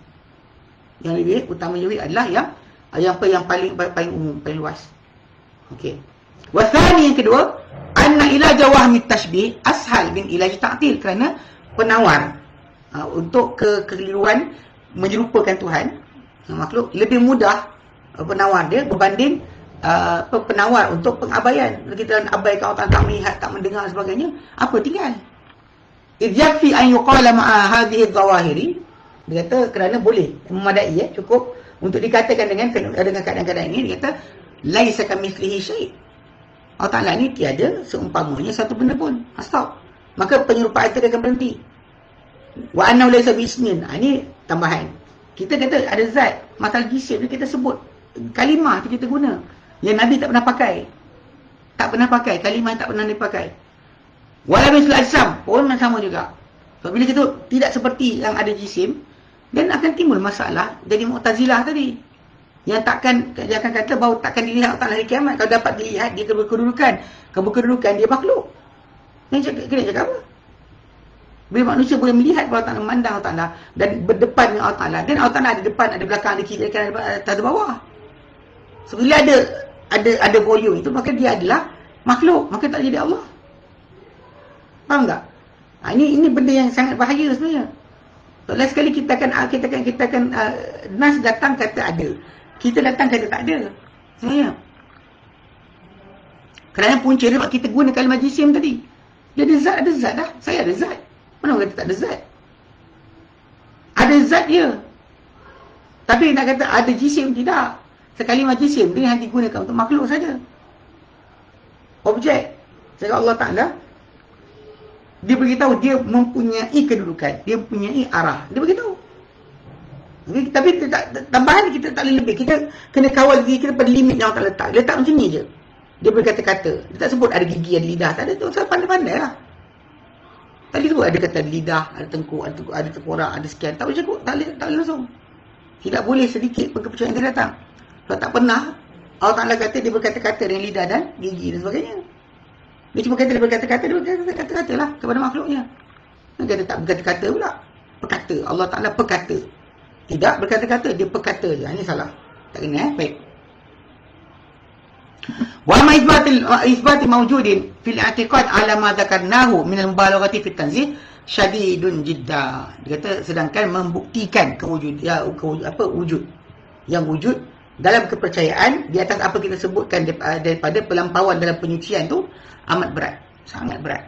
Yang lebih utama dijauhi adalah yang yang apa yang paling paling umum paling luas? Okey. Wa yang kedua anna ilaj wahmi tashbih ashal bin ilaj ta'til. Kerana penawar uh, untuk ke kekeliruan menyerupakan Tuhan uh, makhluk lebih mudah uh, penawar dia berbanding uh, penawar untuk pengabaian. Kita abaikan orang tak melihat tak mendengar sebagainya apa tinggal? Idh yakfi an yuqala ma'a hadhihi adh-dhawahiri dia kata kerana boleh memadai ya cukup untuk dikatakan dengan dengan keadaan-keadaan ini dia kata laisa kamithlihi syai' Allah Ta'ala ni tiada seumpamanya satu benda pun. Stop maka penyerupaan itu akan berhenti. Wa anna laysa bismin. Ha, ini tambahan. Kita kata ada zat, masalah jisim kita sebut kalimah tu kita guna. Yang Nabi tak pernah pakai. Tak pernah pakai kalimah tak pernah dipakai. Wala misal asam pun sama juga. So, bila kita tidak seperti yang ada jisim dan akan timbul masalah jadi Mu'tazilah tadi. Yang takkan dia akan kata bahawa takkan dilihat Allah hari kiamat kalau dapat dilihat dia keberkedudukan. Keberkedudukan dia makhluk. Yang cakap, kena cakap apa? Bila manusia boleh melihat Allah Ta'ala, memandang Allah Ta'ala dan berdepan dengan Allah Ta'ala. Dan Allah Ta'ala ada depan, ada belakang, ada kiri, ada atas, ada bawah. So, bila ada ada ada volume itu, maka dia adalah makhluk. Maka tak jadi Allah. Faham tak? Ha, ini ini benda yang sangat bahaya sebenarnya. So, last sekali kita akan, kita akan, kita akan, uh, Nas datang kata ada. Kita datang kata tak ada. Sebenarnya. Kerana punca dia kita guna kalimah jisim tadi. Dia ada zat, ada zat dah. Saya ada zat. Mana orang kata tak ada zat? Ada zat dia. Tapi nak kata ada jisim, tidak. Sekali macam jisim, dia hanya digunakan untuk makhluk saja. Objek. Saya Allah Ta'ala, dia beritahu dia mempunyai kedudukan. Dia mempunyai arah. Dia beritahu. Tapi, tapi tambahan kita tak boleh lebih. Kita kena kawal diri kita pada limit yang Allah letak. Letak macam ni je. Dia berkata-kata. Dia tak sebut ada gigi, ada lidah. Tak ada tu. Saya pandai-pandai lah. Tadi sebut ada kata lidah, ada tengkuk, ada, tengkuk, ada tengkorak, ada sekian. Tak boleh cukup. Tak boleh, tak boleh langsung. Tidak boleh sedikit pun kepercayaan yang datang. Kalau tak pernah, Allah Ta'ala kata dia berkata-kata dengan lidah dan gigi dan sebagainya. Dia cuma kata dia berkata-kata, dia berkata-kata lah kepada makhluknya. Dia kata tak berkata-kata pula. Perkata. Allah Ta'ala perkata. Tidak berkata-kata, dia perkata je. Ini salah. Tak kena eh? Baik. Wa ma isbatil isbati mawjudin fil i'tiqad ala ma dzakarnahu min al mubalaghati fit tanzih syadidun jidda. Dia kata sedangkan membuktikan kewujud ya kewujud, apa wujud yang wujud dalam kepercayaan di atas apa kita sebutkan daripada pelampauan dalam penyucian tu amat berat, sangat berat.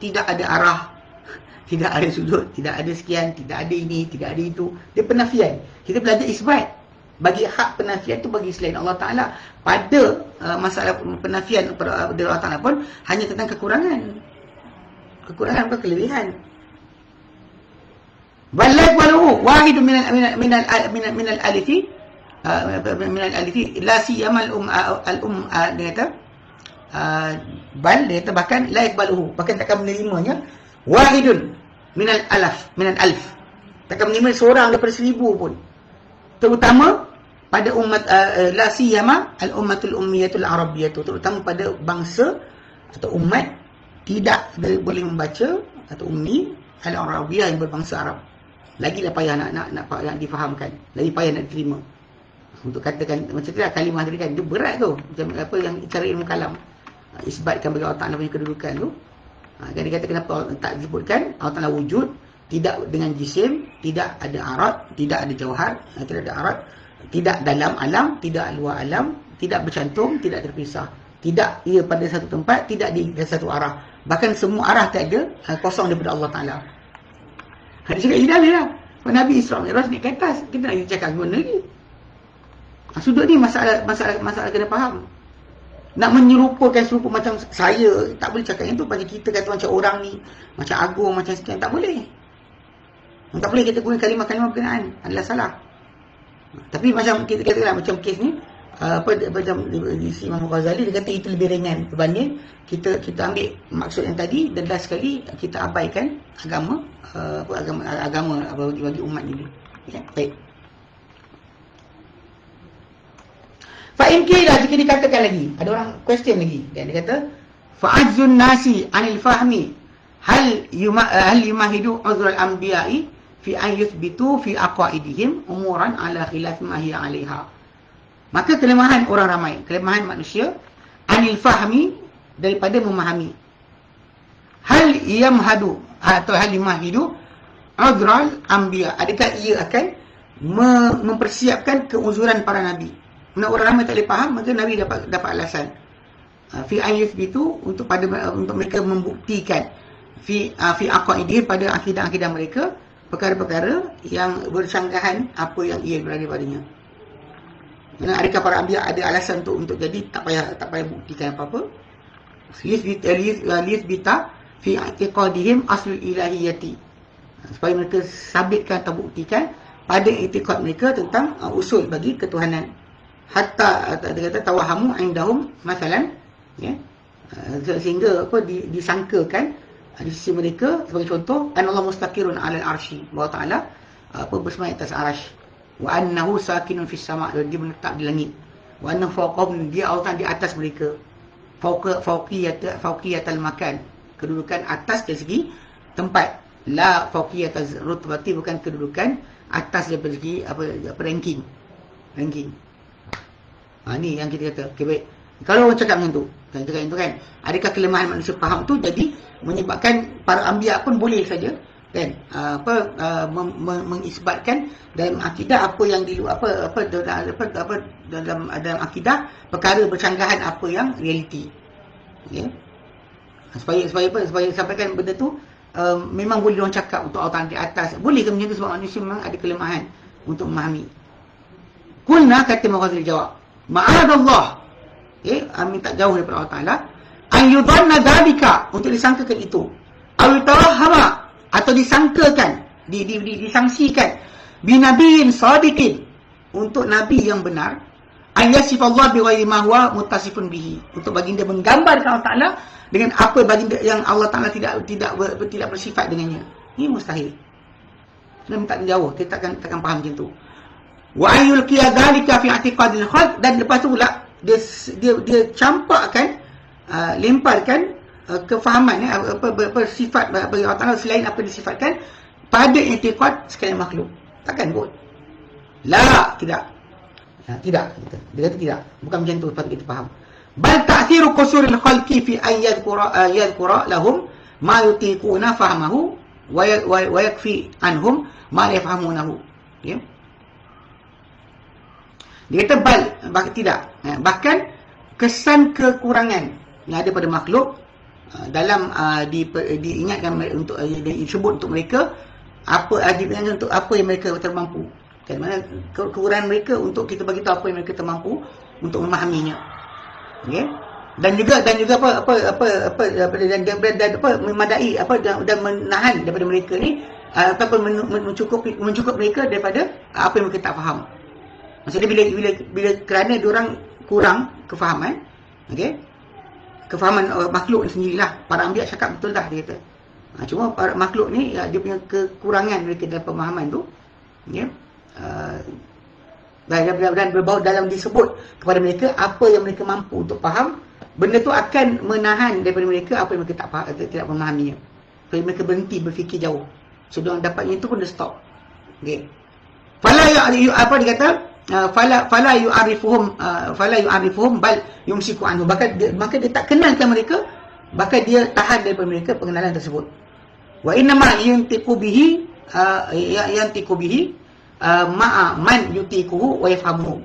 Tidak ada arah, tidak ada sudut, tidak ada sekian, tidak ada ini, tidak ada itu. Dia penafian. Kita belajar isbat. Bagi hak penafian itu bagi selain Allah Ta'ala. Pada uh, masalah penafian pada Allah Ta'ala pun hanya tentang kekurangan. Kekurangan atau kelebihan. Balak waluhu wahidu minal minal minal minal, alifi uh, minal alifi la siyama al um al um uh, dia kata uh, bal dia kata bahkan la ikbaluhu bahkan takkan menerimanya wahidun minal alaf minal alf. Takkan menerima seorang daripada seribu pun. Terutama pada umat uh, la siyama al ummatul ummiyatul arabiyyah terutama pada bangsa atau umat tidak boleh membaca atau ummi al arabiyyah yang berbangsa Arab. Lagi lah payah nak nak nak, nak difahamkan. Lagi payah nak diterima. Untuk katakan macam tu lah kalimah tadi kan. Itu berat tu. Macam apa yang cara ilmu kalam isbatkan bagi Allah Ta'ala punya kedudukan tu uh, kan dia kata kenapa tak disebutkan Allah Ta'ala wujud tidak dengan jisim, tidak ada arat, tidak ada jauhar, tidak ada arat, tidak dalam alam, tidak luar alam, tidak bercantum, tidak terpisah. Tidak ia pada satu tempat, tidak di satu arah. Bahkan semua arah tak ada uh, kosong daripada Allah Ta'ala. Dia cakap ini dalil lah. Nabi Isra Mi'raj naik ke atas. Kita nak cakap guna lagi. Ha, sudut ni masalah masalah masalah kena faham. Nak menyerupakan serupa macam saya, tak boleh cakap yang tu. Bagi kita kata macam orang ni, macam agung, macam sekian, tak boleh. Tak boleh kita guna kalimah-kalimah berkenaan. Adalah salah. Tapi macam kita katakan macam kes ni, uh, apa macam di si Imam Ghazali dia kata itu lebih ringan berbanding kita kita ambil maksud yang tadi dan last sekali kita abaikan agama uh, apa agama agama bagi umat ini. Ya, baik. Fa in kila jika dikatakan lagi, ada orang question lagi. Dia, dia kata fa'azzun nasi anil fahmi hal yuma hal yumahidu uzrul anbiya'i fi an yuthbitu fi aqaidihim umuran ala khilaf ma hiya 'alaiha. Maka kelemahan orang ramai, kelemahan manusia anil fahmi daripada memahami. Hal yamhadu atau hal yamahidu udral anbiya. Adakah ia akan mempersiapkan keuzuran para nabi? Nak orang ramai tak boleh faham, maka nabi dapat dapat alasan. Ah, fi an yuthbitu untuk pada untuk mereka membuktikan fi uh, fi aqaidihim pada akidah-akidah mereka perkara-perkara yang bersanggahan apa yang ia berada padanya. Mana adakah para ambiya ada alasan untuk untuk jadi tak payah tak payah buktikan apa-apa. Lis bita lis, lis bita fi i'tiqadihim asl ilahiyati. Supaya mereka sabitkan atau buktikan pada i'tiqad mereka tentang uh, usul bagi ketuhanan. Hatta dia kata tawahamu indahum masalan ya. Uh, sehingga apa di, disangkakan di sisi mereka sebagai contoh Allah mustaqirun 'alal arsy wa ta'ala apa bersemayam atas arasy wa annahu sakinun fis sama' dan dia menetap di langit. Wa annahu fawqahum dia Allah di atas mereka. Fawqa fawqiyat fawqiyatal makan. Kedudukan atas dari segi tempat. La fawqiyat rutbati bukan kedudukan atas dari segi apa, apa ranking. Ranking ha, ni yang kita kata. Okay, baik. Kalau orang cakap macam tu kan cakap macam kan adakah kelemahan manusia faham tu? Jadi menyebabkan para anbiya pun boleh saja kan uh, apa uh, mengisbatkan dalam akidah apa yang di apa apa dalam apa, apa dalam dalam akidah perkara bersanggahan apa yang realiti. Ya. Okay? supaya supaya apa? Supaya sampaikan benda tu uh, memang boleh orang cakap untuk Allah di atas. Boleh ke macam tu sebab manusia memang ada kelemahan untuk memahami? Kulna kata Mughazil jawab ma'adallah. Okay? uh, minta jauh daripada Allah Ta'ala. Ayyudanna dalika untuk disangkakan itu. Awitawahama atau disangkakan. Di, di, di, disangsikan. Binabiin sadiqin. Untuk nabi yang benar. Ayyasif Allah biwairi mahwa mutasifun bihi. Untuk baginda menggambarkan Allah Ta'ala dengan apa baginda yang Allah Ta'ala tidak tidak tidak bersifat dengannya. Ini mustahil. Dan minta jauh. Kita takkan, takkan faham macam tu wa ayyul qiyadhalika fi i'tiqadil khalq. Dan lepas tu pula dia dia, dia campakkan Uh, lemparkan uh, kefahaman eh, apa, apa, sifat bagi Allah Ta'ala selain apa disifatkan pada etiqat sekalian makhluk. Takkan kot. La tidak. Ya, tidak dia kata tidak. Bukan macam tu sepatutnya kita faham. Bal ta'thiru qusuril khalqi fi an yadhkura uh, yadhkura lahum ma yutiquna fahmahu wa, wa, wa yakfi anhum ma yafhamunahu. Ya dia kata bal bah, tidak. Ya, bahkan kesan kekurangan yang ada pada makhluk uh, dalam uh, di, diingatkan untuk uh, disebut untuk mereka apa uh, untuk apa yang mereka termampu. Kan? Mana ke kekurangan mereka untuk kita bagi tahu apa yang mereka termampu untuk memahaminya. Okey? Dan juga dan juga apa apa apa apa, apa dan, dan, dan, dan apa memadai apa dan, dan menahan daripada mereka ni uh, ataupun mencukupi mencukup mereka daripada apa yang mereka tak faham maksudnya bila bila bila kerana dia orang kurang kefahaman okey kefahaman uh, makhluk ni sendirilah. Para ambil cakap betul dah dia kata. Ha, cuma para makhluk ni ya, dia punya kekurangan mereka dalam pemahaman tu. Ya. Uh, dan, dan, dan berbau dalam disebut kepada mereka apa yang mereka mampu untuk faham benda tu akan menahan daripada mereka apa yang mereka tak faham, tidak memahaminya supaya mereka berhenti berfikir jauh so dapatnya itu pun dia stop okay. fala ya apa dia kata fala fala yu'arifuhum uh, fala yu'arifuhum bal yumsiku anhu. Maka dia, maka dia tak kenalkan mereka maka dia tahan daripada mereka pengenalan tersebut. Wa inna ma yantiqu bihi uh, yantiqu bihi uh, ma'a man yutiquhu wa yafhamu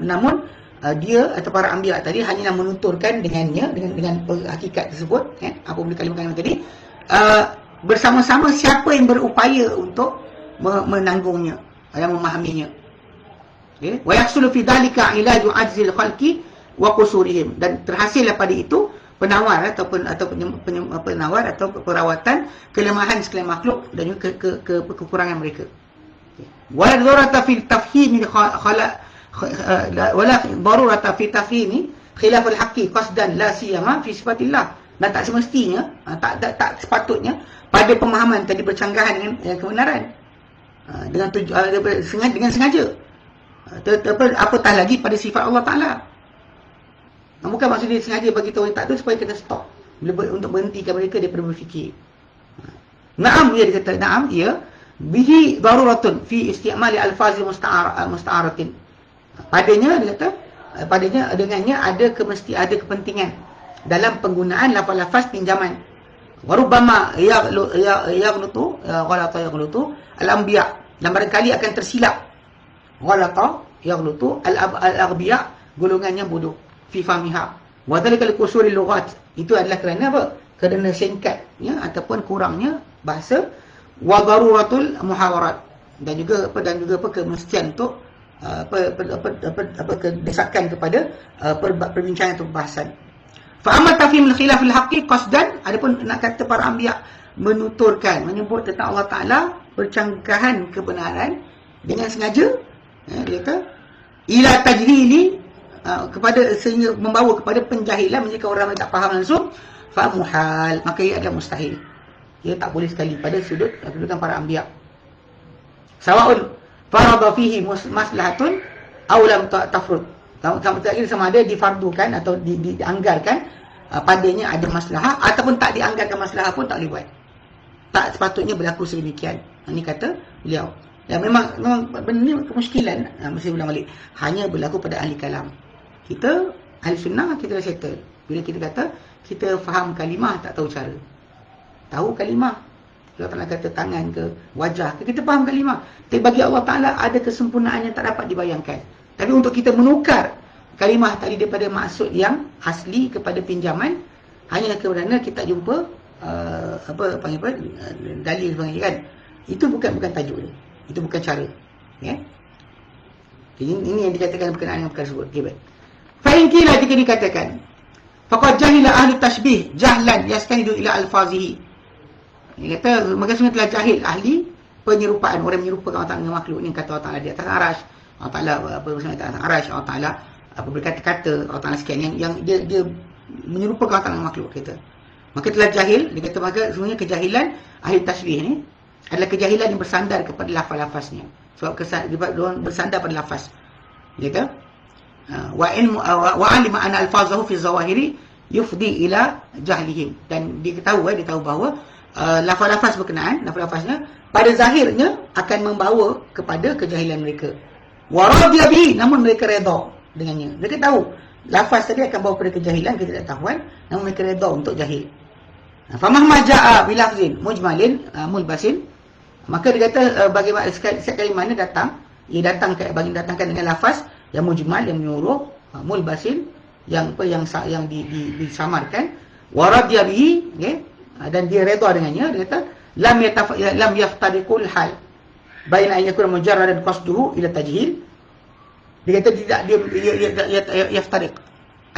namun uh, dia atau para ambil tadi hanya menuturkan dengannya dengan dengan hakikat tersebut ya. Apa boleh kalimah-kalimah tadi. Uh, bersama-sama siapa yang berupaya untuk menanggungnya dan memahaminya ya? Wa yahsulu fi dhalika ilaju ajzil khalqi wa qusurihim. Dan terhasillah pada itu penawar ataupun atau penawar atau perawatan kelemahan sekalian makhluk dan juga ke, ke, ke kekurangan mereka. Wala darurata fi tafhim khala wala darurata fi tafhim khilaf al-haqqi qasdan la siyama fi sifatillah. Dan tak semestinya ha, tak tak, tak sepatutnya pada pemahaman tadi bercanggahan dengan kebenaran. Ha, dengan tuju, dengan, dengan sengaja apatah lagi pada sifat Allah Taala. Bukan maksud dia sengaja bagi tahu yang tak tu supaya kita stop. Untuk berhentikan mereka daripada berfikir. Naam dia kata naam ya bihi daruratun fi isti'mali alfazi musta'ar musta'aratin. Padanya dia kata padanya dengannya ada kemesti ada kepentingan dalam penggunaan lafaz-lafaz pinjaman. Warubama ya ya ya glutu ghalata ya glutu al-anbiya. Dan barangkali akan tersilap ghalata ya glutu al-aghbiya golongannya bodoh. Fi fahmiha wa dhalika li qusuri lughat. Itu adalah kerana apa? Kerana singkatnya ataupun kurangnya bahasa wa daruratul muhawarat. Dan juga apa dan juga apa kemestian untuk uh, apa apa apa apa, apa kedesakan kepada uh, perbincangan atau perbahasan fa amma tafhim al khilaf al haqqi qasdan adapun nak kata para anbiya menuturkan menyebut tentang Allah Taala percanggahan kebenaran dengan sengaja ya, dia kata ila tajhili uh, kepada sehingga membawa kepada penjahilan jika orang yang tak faham langsung fa muhal maka ia adalah mustahil. Ia tak boleh sekali pada sudut kedudukan para anbiya. Sawaun farada fihi maslahatun aw lam tafrud. Sama tak sama ada difardukan atau di, di, dianggarkan uh, padanya ada maslahah ataupun tak dianggarkan maslahah pun tak boleh buat. Tak sepatutnya berlaku sedemikian. Ini kata beliau ya memang memang benda ni kemuskilan uh, mesti ulang balik. Hanya berlaku pada ahli kalam. Kita ahli sunnah kita dah settle. Bila kita kata kita faham kalimah tak tahu cara. Tahu kalimah. Allah Ta'ala kata tangan ke wajah ke kita faham kalimah. Tapi bagi Allah Ta'ala ada kesempurnaan yang tak dapat dibayangkan. Tapi untuk kita menukar kalimah tadi daripada maksud yang asli kepada pinjaman hanya kerana kita jumpa uh, apa panggil apa uh, dalil panggil kan. Itu bukan bukan tajuk ni itu bukan cara ya ini, ini yang dikatakan berkenaan dengan perkara tersebut okay, baik Fa'inkilah jika dikatakan Faqad jahila ahli tashbih Jahlan yastanidu ila alfazihi dia kata, maka sebenarnya telah jahil ahli penyerupaan. Orang menyerupakan Allah Ta'ala makhluk ni. Kata Allah Ta'ala di atas arash. Allah Ta'ala apa bersama di atas arash. Allah Ta'ala apa berkata-kata Allah Ta'ala sekian. Yang, yang dia, dia menyerupakan Allah Ta'ala makhluk. Kata. Maka telah jahil. Dia kata, maka sebenarnya kejahilan ahli tasbih ni adalah kejahilan yang bersandar kepada lafaz-lafaznya. Sebab kesan, bersandar pada lafaz. Dia kata, ha, wa ilmu wa alima an alfazahu fi zawahiri yufdi ila jahlihim dan dia tahu eh, dia tahu bahawa uh, lafaz-lafaz berkenaan, lafaz-lafaznya pada zahirnya akan membawa kepada kejahilan mereka. Waradiya bihi namun mereka redha dengannya. Mereka tahu lafaz tadi akan bawa kepada kejahilan, kita tak tahu kan, namun mereka redha untuk jahil. Fa mahma jaa bi lafzin mujmalin uh, mulbasin maka dia kata uh, bagaimana setiap kali mana datang ia datang bagi datangkan dengan lafaz yang mujmal yang menyuruh uh, mulbasin yang apa yang yang di, di, disamarkan waradiya bihi okey Ha, dan dia redha dengannya dia kata lam yataf ya, lam yaftariqul hal baina an yakuna mujarradan qasduhu ila tajhil dia kata tidak dia dia dia yaftariq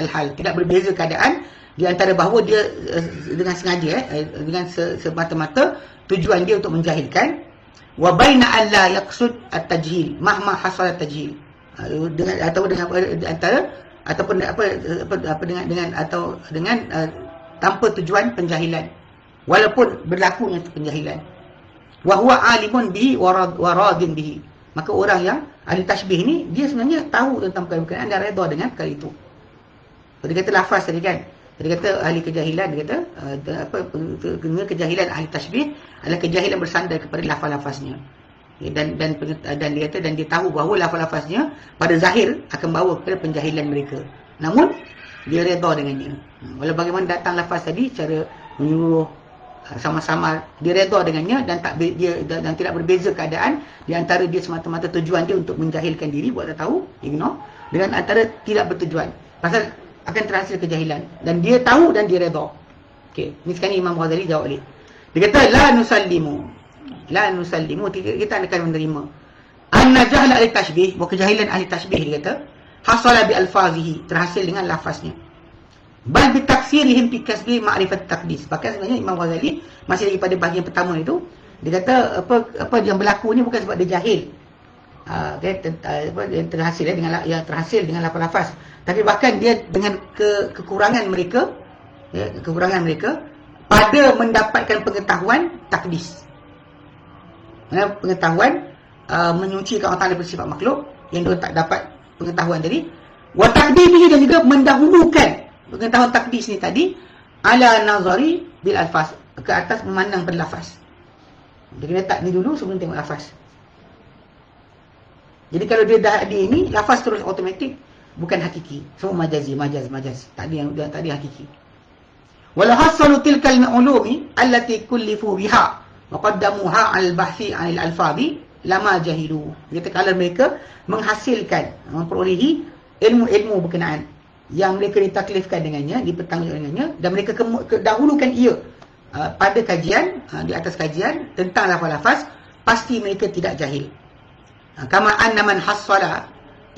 al hal tidak berbeza keadaan di antara bahawa dia eh, dengan sengaja eh, dengan semata-mata tujuan dia untuk menjahilkan wa baina an la yaqsud at tajhil mahma hasal at tajhil ha, dengan atau dengan antara ataupun apa apa, apa dengan dengan atau dengan uh, tanpa tujuan penjahilan. Walaupun berlakunya penjahilan. Wa huwa alimun bihi wa radin bihi. Maka orang yang ahli tasbih ni dia sebenarnya tahu tentang perkara berkenaan dan redha dengan perkara itu. Dia kata lafaz tadi kan dia kata ahli kejahilan dia kata uh, apa kena kejahilan ahli tasbih adalah kejahilan bersandar kepada lafaz-lafaznya ya, dan dan dan dia kata dan dia tahu bahawa lafaz-lafaznya pada zahir akan bawa kepada penjahilan mereka. Namun dia redha dengannya. Walau bagaimana datang lafaz tadi cara menyuruh sama-sama dia redha dengannya dan tak dia dan, dan tidak berbeza keadaan di antara dia semata-mata tujuan dia untuk menjahilkan diri buat tak tahu ignore dengan antara tidak bertujuan. Pasal akan terhasil kejahilan. Dan dia tahu dan dia redha. Okey ni sekarang Imam Ghazali jawab balik. Dia kata la nusallimu. La nusallimu. Kita akan menerima. Anna jahla ahli tashbih. Bukan kejahilan ahli tashbih dia kata. Hasala bi alfazihi. Terhasil dengan lafaznya. Bal bi taksirihim fi kasbi ma'rifat taqdis. Bahkan sebenarnya Imam Ghazali masih lagi pada bahagian pertama itu dia kata apa apa yang berlaku ni bukan sebab dia jahil okay, apa yang terhasil ya, dengan yang terhasil dengan lafaz-lafaz. Tapi bahkan dia dengan ke, kekurangan mereka ya, kekurangan mereka pada mendapatkan pengetahuan takdis. Mana pengetahuan uh, menyucikan Allah Taala bersifat makhluk yang dia tak dapat pengetahuan tadi. Wa taqdimihi dan juga mendahulukan pengetahuan takdis ni tadi ala nazari bil alfaz ke atas memandang pada lafaz. Dia kena tak ni dulu sebelum tengok lafaz jadi kalau dia dah ada ini lafaz terus automatik bukan hakiki. Semua majazi majaz majaz. Tak ada yang tak ada hakiki. Wala hasalu tilkal ulumi allati kullifu biha. Wa qaddamuha al bahthi al alfazi lama jahilu. Kita kalau mereka menghasilkan memperolehi ilmu-ilmu berkenaan yang mereka ditaklifkan dengannya, dipertanggungjawabkan dengannya dan mereka ke, ke, dahulukan ia uh, pada kajian, uh, di atas kajian tentang lafaz-lafaz, pasti mereka tidak jahil. Uh, kama anna man hassala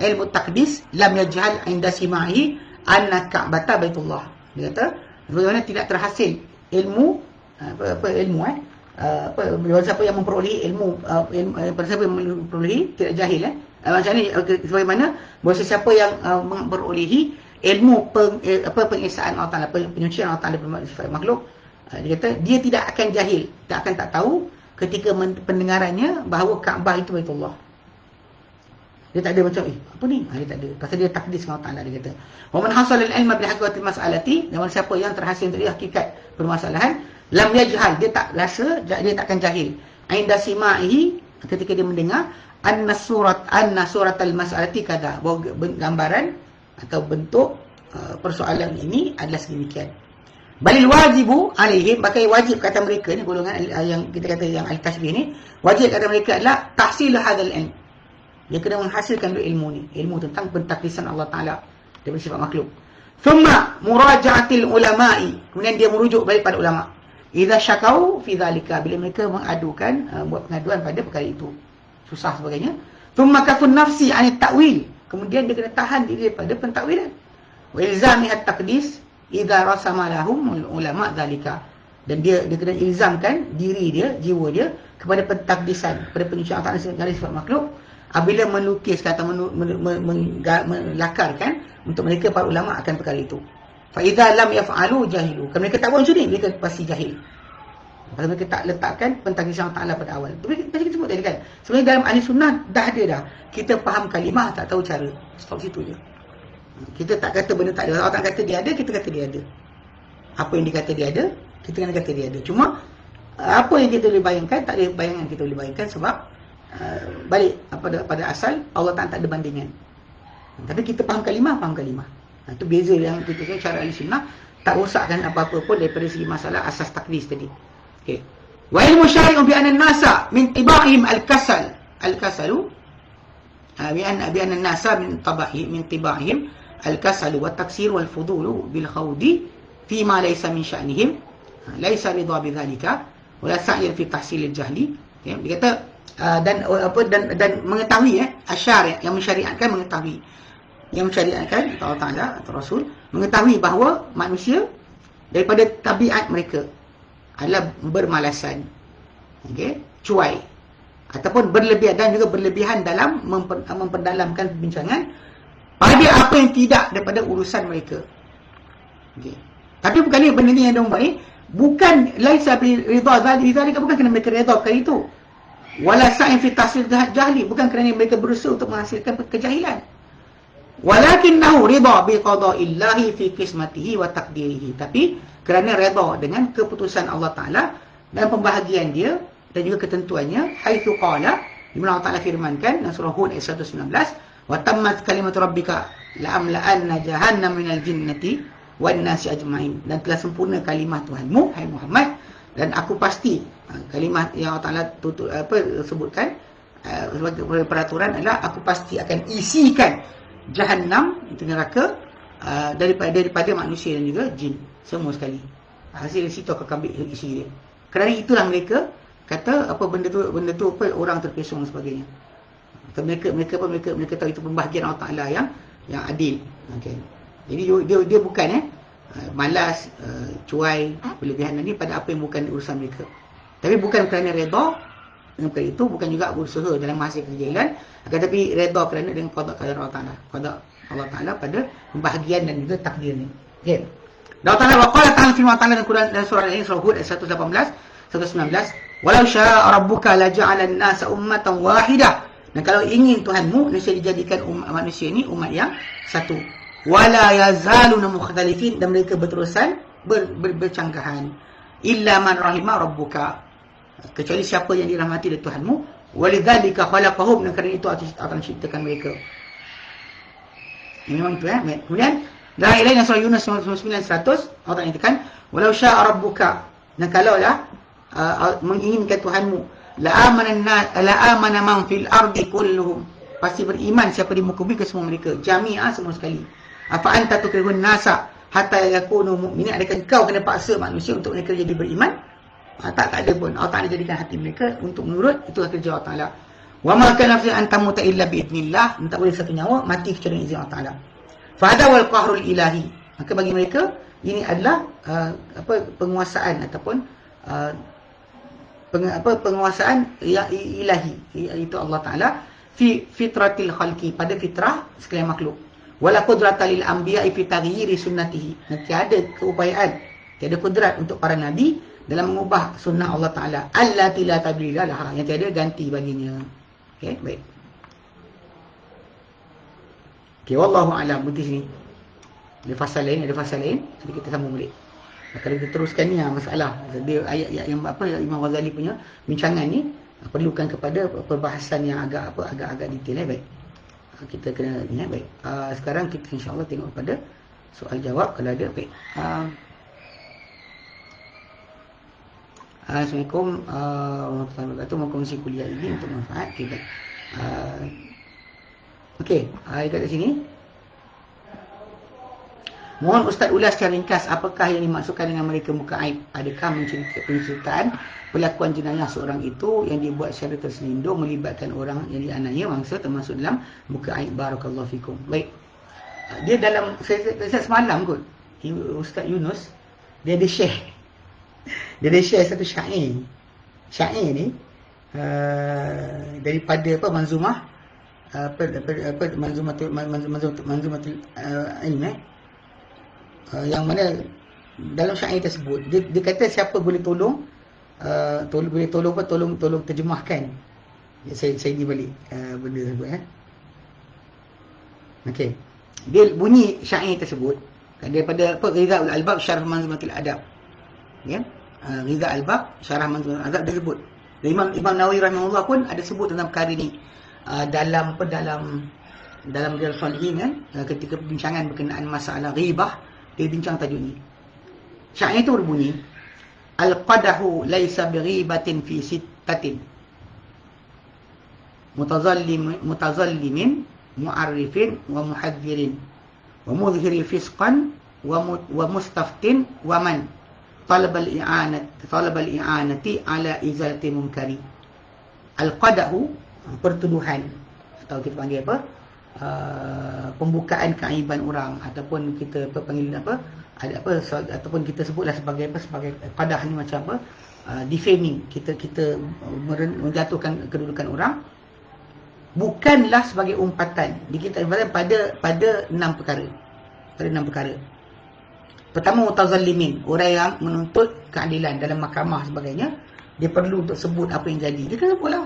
ilmu takdis lam yajhal inda simahi anna ka'bata baitullah. Dia kata, bagaimana tidak terhasil ilmu, apa, apa ilmu eh? Uh, apa, siapa yang memperolehi ilmu, uh, ilmu uh, siapa yang memperolehi tidak jahil eh? Uh, macam ni, sebagaimana bahawa siapa yang memperolehi ilmu peng, eh, apa pengesaan Allah Taala penyucian Allah Taala bersifat makhluk dia kata dia tidak akan jahil tak akan tak tahu ketika pendengarannya bahawa Kaabah itu baitullah dia tak ada macam eh apa ni? Ha, dia tak ada. Pasal dia takdis dengan Allah Taala dia kata. Wa man hasal al ilma bi haqiqati mas'alati. Dan siapa yang terhasil dari hakikat permasalahan lam yajhal dia tak rasa dia tak akan jahil. Ainda simahi ketika dia mendengar anna surat anna surat al mas'alati kada gambaran atau bentuk uh, persoalan ini adalah sedemikian. Balil wajibu alaihim pakai wajib kata mereka ni golongan yang kita kata yang al-tasbih ni wajib kata mereka adalah tahsil hadzal ilm. Dia kena menghasilkan ilmu ni, ilmu tentang pentakdisan Allah Taala daripada sifat makhluk. Thumma muraja'atil ulama'i. Kemudian dia merujuk balik pada ulama. Idza syakau fi dzalika bila mereka mengadukan uh, buat pengaduan pada perkara itu. Susah sebagainya. Thumma kafun nafsi 'ani ta'wil. Kemudian dia kena tahan diri daripada pentakwilan. Wa ilzami at-taqdis idza rasama lahum ulama zalika. Dan dia dia kena ilzamkan diri dia, jiwa dia kepada pentakdisan, kepada penyucian Allah Taala sifat makhluk apabila melukis kata melakarkan untuk mereka para ulama akan perkara itu. Fa idza lam yaf'alu jahilu. Kalau mereka tak buat macam ni, mereka pasti jahil. Kalau mereka tak letakkan pentadbiran Ta'ala pada awal. Tapi kita, kita sebut tadi kan. Sebenarnya dalam ahli sunnah dah ada dah. Kita faham kalimah tak tahu cara. Stop situ je. Kita tak kata benda tak ada. Allah tak kata dia ada, kita kata dia ada. Apa yang dikata dia ada, kita kena kata dia ada. Cuma apa yang kita boleh bayangkan, tak ada bayangan kita boleh bayangkan sebab uh, balik pada pada asal Allah tak, tak ada bandingan. Tapi kita faham kalimah, faham kalimah. Itu beza yang kita kata cara ahli sunnah tak rosakkan apa-apa pun daripada segi masalah asas takdis tadi. Okay. Wa ilmu syari'u bi anna nasa min tiba'ihim al-kasal. Al-kasalu ha, bi anna bi anna nasa min tabahi min tiba'ihim al-kasalu wa taksir wal fudulu bil khawdi fi ma laysa min sya'nihim. Ha, laysa ridha bi dhalika wa la fi tahsil al-jahli. Okay. Dia kata uh, dan apa dan dan mengetahui eh asyari yang mensyariatkan mengetahui yang mensyariatkan Allah Taala atau Rasul mengetahui bahawa manusia daripada tabiat mereka adalah bermalasan. Okey, cuai ataupun berlebihan dan juga berlebihan dalam memper, memperdalamkan perbincangan pada apa yang tidak daripada urusan mereka. Okey. Tapi bukan ni benda ni yang dia buat ni, bukan laisa bi ridha zalika bukan kerana mereka redha perkara itu. Wala sa'in fi tahsil jahli bukan kerana mereka berusaha untuk menghasilkan kejahilan. Walakinnahu ridha bi qada'illahi fi qismatihi wa taqdirihi. Tapi kerana redha dengan keputusan Allah Taala dan pembahagian dia dan juga ketentuannya haitsu qala Allah Taala firmankan dalam surah Hud ayat 119 wa tammat kalimatu rabbika la amla'anna jahannam minal jinnati wan nasi ajma'in dan telah sempurna kalimah Tuhanmu hai Muhammad dan aku pasti kalimah yang Allah Taala tutup apa sebutkan uh, sebagai peraturan adalah aku pasti akan isikan jahannam itu neraka uh, daripada daripada manusia dan juga jin semua sekali. Hasil situ akan ambil isi dia. Kerana itulah mereka kata apa benda tu benda tu apa orang terpesong dan sebagainya. Atau mereka mereka apa mereka mereka tahu itu pembahagian Allah Taala yang yang adil. Okey. Jadi dia dia, bukan eh malas uh, cuai berlebihan ini pada apa yang bukan urusan mereka tapi bukan kerana redha dengan itu bukan juga berusaha dalam masa kejahilan akan tapi redha kerana dengan qada qadar Allah Taala qada Allah Taala pada pembahagian dan juga takdir ni. Okey. Allah Taala waqala ta'ala firman Taala dalam Quran dan surah Al-Insan surah Hud ayat 118 119 walau syaa rabbuka la ja'ala an-nasa ummatan wahidah dan kalau ingin Tuhanmu nescaya dijadikan umat manusia ini umat yang satu. Wala yazaluna mukhtalifin. Dan mereka berterusan ber, ber, bercanggahan. Illa man rahima rabbuka kecuali siapa yang dirahmati oleh Tuhanmu walidzalika khalaqahum. Dan kerana itu akan ciptakan mereka. Ini memang itu eh? Kemudian dalam ayat lain surah Yunus 99 100 Allah nyatakan walau syaa rabbuka. Dan kalaulah uh, menginginkan Tuhanmu la amana man fil ardi kulluhum. Pasti beriman siapa di muka bumi ke semua mereka. Jami'ah semua sekali. Apa anta tukrihun nasa hatta yakunu mu'minin? Adakah kau kena paksa manusia untuk mereka jadi beriman ha, tak tak ada pun. Allah Taala jadikan hati mereka untuk menurut. Itu kerja Allah Taala. Wa ma kana fi anta muta illa bi idnillah. Tak boleh satu nyawa mati kecuali izin Allah Taala. Fa hada wal qahrul ilahi. Maka bagi mereka ini adalah uh, apa penguasaan ataupun uh, peng, apa penguasaan yang ilahi. Itu Allah Taala. Fi fitratil khalqi. Pada fitrah sekalian makhluk. Wala qudrata lil anbiya'i fi taghyiri sunnatihi. Tiada keupayaan. Tiada kudrat untuk para nabi dalam mengubah sunnah Allah Taala. Allati la tabdila laha yang tiada ganti baginya. Okey baik. Okey wallahu alam. Bunti sini. Ada fasal lain ada fasal lain? Jadi kita sambung balik. Kalau kita teruskan ni ha, masalah. Dia ayat-ayat yang apa Imam Ghazali punya bincangan ni perlukan kepada perbahasan yang agak apa agak-agak detail eh baik. Kita kena ingat baik. Uh, sekarang kita insya-Allah tengok pada soal jawab. Kalau ada baik. Uh, Assalamualaikum warahmatullahi wabarakatuh. Mau kongsi kuliah ini untuk manfaat kita. Uh, Okey, uh, kat sini. Mohon Ustaz ulas secara ringkas apakah yang dimaksudkan dengan mereka muka aib? Adakah penceritaan pelakuan jenayah seorang itu yang dibuat secara terselindung melibatkan orang yang dianiaya mangsa termasuk dalam muka aib barakallahu fikum. Baik. Dia dalam saya, saya semalam kot. Ustaz Yunus dia ada share. Dia share satu syair. Syair ni uh, daripada apa manzumah? Apa apa, apa manzumah manzumah manzumah uh, ilmu eh? uh, yang mana dalam syair tersebut dia, dia kata siapa boleh tolong uh, tolong boleh tolong apa? Tolong tolong terjemahkan. Ya, saya saya ni balik uh, benda tersebut eh? Okey. Dia bunyi syair tersebut daripada apa? Rizal Al-Albab Syarah Manzumatul Adab. Ya uh, Rizal Al-Albab Syarah Manzumatul Adab dia sebut. Imam Imam Nawawi rahimahullah pun ada sebut tentang perkara ni uh, dalam apa dalam dalam Riyadhus Shalihin kan uh, ketika perbincangan berkenaan masalah ghibah dia bincang tajuk ni. Syair itu berbunyi Al-qadahu laysa bighibatin fi sittatin. Mutazallim mutazallimin mu'arrifin wa muhadzirin wa mudhhiri fisqan wa mustaftin wa man al-i'anat talab al-i'anati ala izalati munkari al-qadahu pertuduhan. Atau kita panggil apa? Uh, pembukaan keaiban orang. Ataupun kita apa panggil apa? Ada apa? So, ataupun kita sebutlah sebagai apa? Sebagai qadah ni macam apa? uh, defaming. Kita kita menjatuhkan kedudukan orang. Bukanlah sebagai umpatan. Di kita pada pada enam perkara. Pada enam perkara pertama mutazallimin orang yang menuntut keadilan dalam mahkamah sebagainya dia perlu untuk sebut apa yang jadi dia kena sebutlah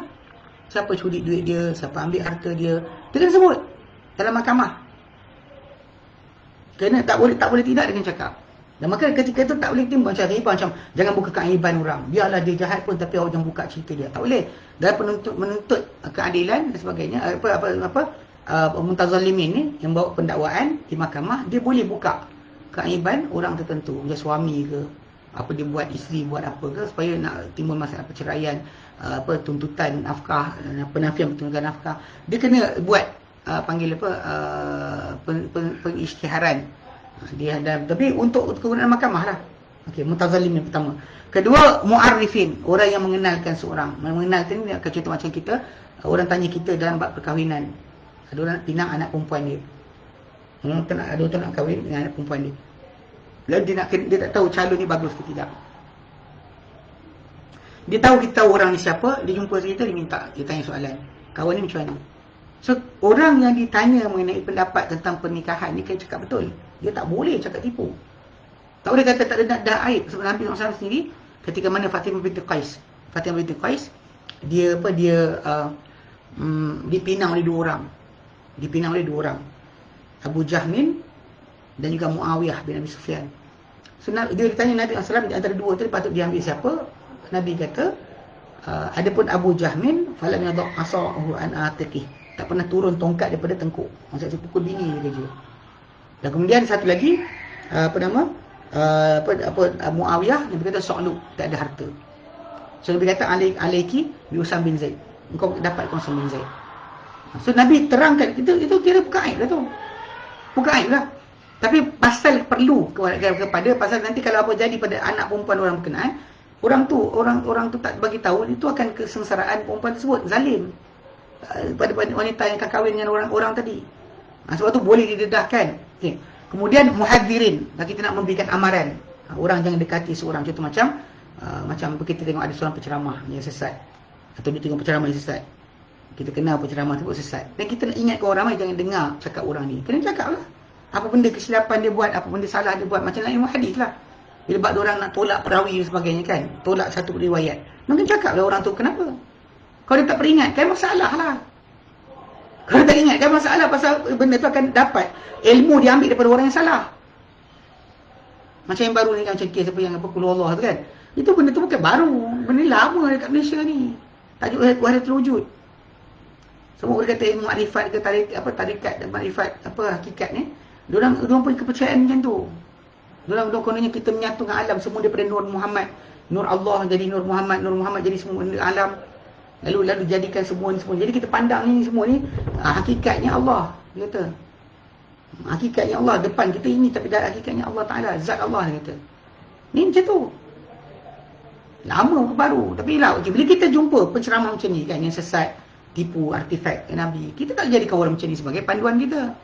siapa curi duit dia siapa ambil harta dia dia kena sebut dalam mahkamah. Kerana tak boleh tak boleh tidak dengan cakap. Dan maka ketika itu tak boleh timbul macam riba macam jangan buka keaiban orang. Biarlah dia jahat pun tapi orang jangan buka cerita dia. Tak boleh. Dan penuntut menuntut keadilan dan sebagainya apa apa apa uh, muntazalimin ni yang bawa pendakwaan di mahkamah dia boleh buka keaiban orang tertentu, macam suami ke apa dia buat isteri buat apa ke supaya nak timbul masalah perceraian uh, apa tuntutan nafkah uh, penafian tuntutan nafkah. Dia kena buat uh, panggil apa uh, pen, pen, pengisytiharan. Uh, dia ada tapi untuk kegunaan mahkamah lah. Okey mutazalim yang pertama. Kedua muarrifin orang yang mengenalkan seorang. Mengenalkan ni contoh macam kita uh, orang tanya kita dalam bab perkahwinan. Ada orang pinang anak perempuan dia. Nak ada orang nak kahwin dengan anak perempuan dia Lalu dia nak dia tak tahu calon ni bagus ke tidak. Dia tahu kita orang ni siapa, dia jumpa kita dia minta dia tanya soalan. Kawan ni macam mana? So orang yang ditanya mengenai pendapat tentang pernikahan ni kan cakap betul. Dia tak boleh cakap tipu. Tak boleh kata tak ada nak dah aib sebab Nabi SAW sendiri ketika mana Fatimah binti Qais. Fatimah binti Qais dia apa dia uh, um, dipinang oleh dua orang. Dipinang oleh dua orang. Abu Jahmin dan juga Muawiyah bin Abi Sufyan. So, dia ditanya Nabi SAW di antara dua tu patut diambil siapa? Nabi kata, uh, adapun Abu Jahmin, falam yadok asahu an atiqih. Tak pernah turun tongkat daripada tengkuk. Maksudnya pukul bini dia kerja. Dan kemudian satu lagi, uh, apa nama? Uh, apa, apa uh, Muawiyah, Nabi kata so'lu, tak ada harta. So Nabi kata, alaiki bi Usam bin Zaid. Engkau dapat Usam bin Zaid. So Nabi terangkan, itu, itu kira bukan aib lah tu. Bukan aib lah. Tapi pasal perlu kepada pasal nanti kalau apa jadi pada anak perempuan orang berkenaan, orang tu orang orang tu tak bagi tahu itu akan kesengsaraan perempuan tersebut zalim uh, pada wanita yang akan kahwin dengan orang-orang tadi. Ha, sebab tu boleh didedahkan. Okay. Kemudian muhadzirin, kita nak memberikan amaran. Ha, orang jangan dekati seorang contoh macam uh, macam kita tengok ada seorang penceramah yang sesat atau dia tengok penceramah yang sesat. Kita kenal penceramah tersebut sesat. Dan kita nak ingat orang ramai jangan dengar cakap orang ni. Kena cakaplah apa benda kesilapan dia buat, apa benda salah dia buat. Macam nak ilmu hadis lah. Bila bak orang nak tolak perawi dan sebagainya kan. Tolak satu riwayat. Mungkin cakap lah orang tu kenapa. Kalau dia tak peringat, kan masalah lah. Kalau dia tak ingat, kan masalah pasal benda tu akan dapat. Ilmu dia ambil daripada orang yang salah. Macam yang baru ni kan, macam kes apa yang apa keluar Allah tu kan. Itu benda tu bukan baru. Benda lama dekat Malaysia ni. Tajuk hari terwujud. Semua orang kata ilmu makrifat ke tarik, apa, tarikat dan makrifat apa hakikat ni. Diorang, diorang punya kepercayaan macam tu. Diorang, diorang kononnya kita menyatu dengan alam semua daripada Nur Muhammad. Nur Allah jadi Nur Muhammad. Nur Muhammad jadi semua alam. Lalu lalu jadikan semua ni semua. Jadi kita pandang ni semua ni. Ha, hakikatnya Allah. Dia kata. Hakikatnya Allah. Depan kita ini. Tapi hakikatnya Allah Ta'ala. Zat Allah. Dia kata. Ni macam tu. Lama ke baru. Tapi lah. Okay, bila kita jumpa penceramah macam ni kan. Yang sesat. Tipu artifak Nabi. Kita tak jadikan orang macam ni sebagai panduan kita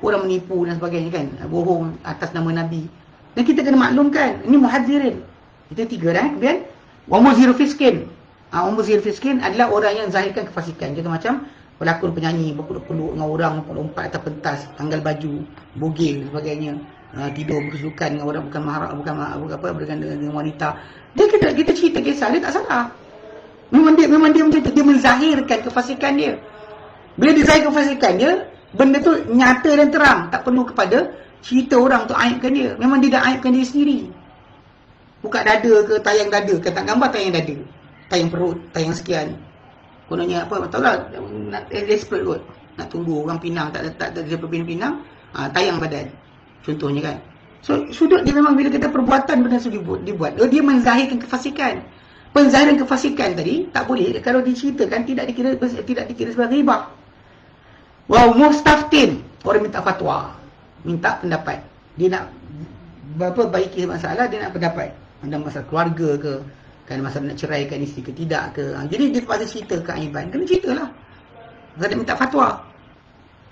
orang menipu dan sebagainya kan. Bohong atas nama nabi. Dan kita kena maklumkan ini muhadzirin itu tiga dah kemudian wa muzir fiskin. Ah uh, muzir fiskin adalah orang yang zahirkan kefasikan. Contoh macam pelakon penyanyi berpeluk-peluk dengan orang lompat atas pentas tanggal baju bogil sebagainya. Uh, tidur berkesukan dengan orang bukan mahram bukan bukan apa dengan, dengan wanita. Dia kita kita cerita kisah dia tak salah. Memang dia memang dia macam dia menzahirkan kefasikan dia. Bila dia zahir kefasikan dia benda tu nyata dan terang tak perlu kepada cerita orang tu aibkan dia. Memang dia dah aibkan dia sendiri. Buka dada ke tayang dada ke tak gambar tayang dada. Tayang perut tayang sekian. Kononnya apa tahu lah nak desperate kot. Nak tunggu orang pinang tak tak tak siapa pinang pinang ha, tayang badan. Contohnya kan. So sudut dia memang bila kita perbuatan benda tu dibuat, dibuat. Oh, dia menzahirkan kefasikan. Penzahiran kefasikan tadi tak boleh kalau diceritakan tidak dikira tidak dikira sebagai ribah Wow, mustaftin. Orang minta fatwa. Minta pendapat. Dia nak apa baiki masalah, dia nak pendapat. Ada masalah keluarga ke, kan masalah nak ceraikan isteri ke tidak ke. Ha, jadi dia terpaksa cerita ke Aiban. Kena ceritalah. Dia minta fatwa.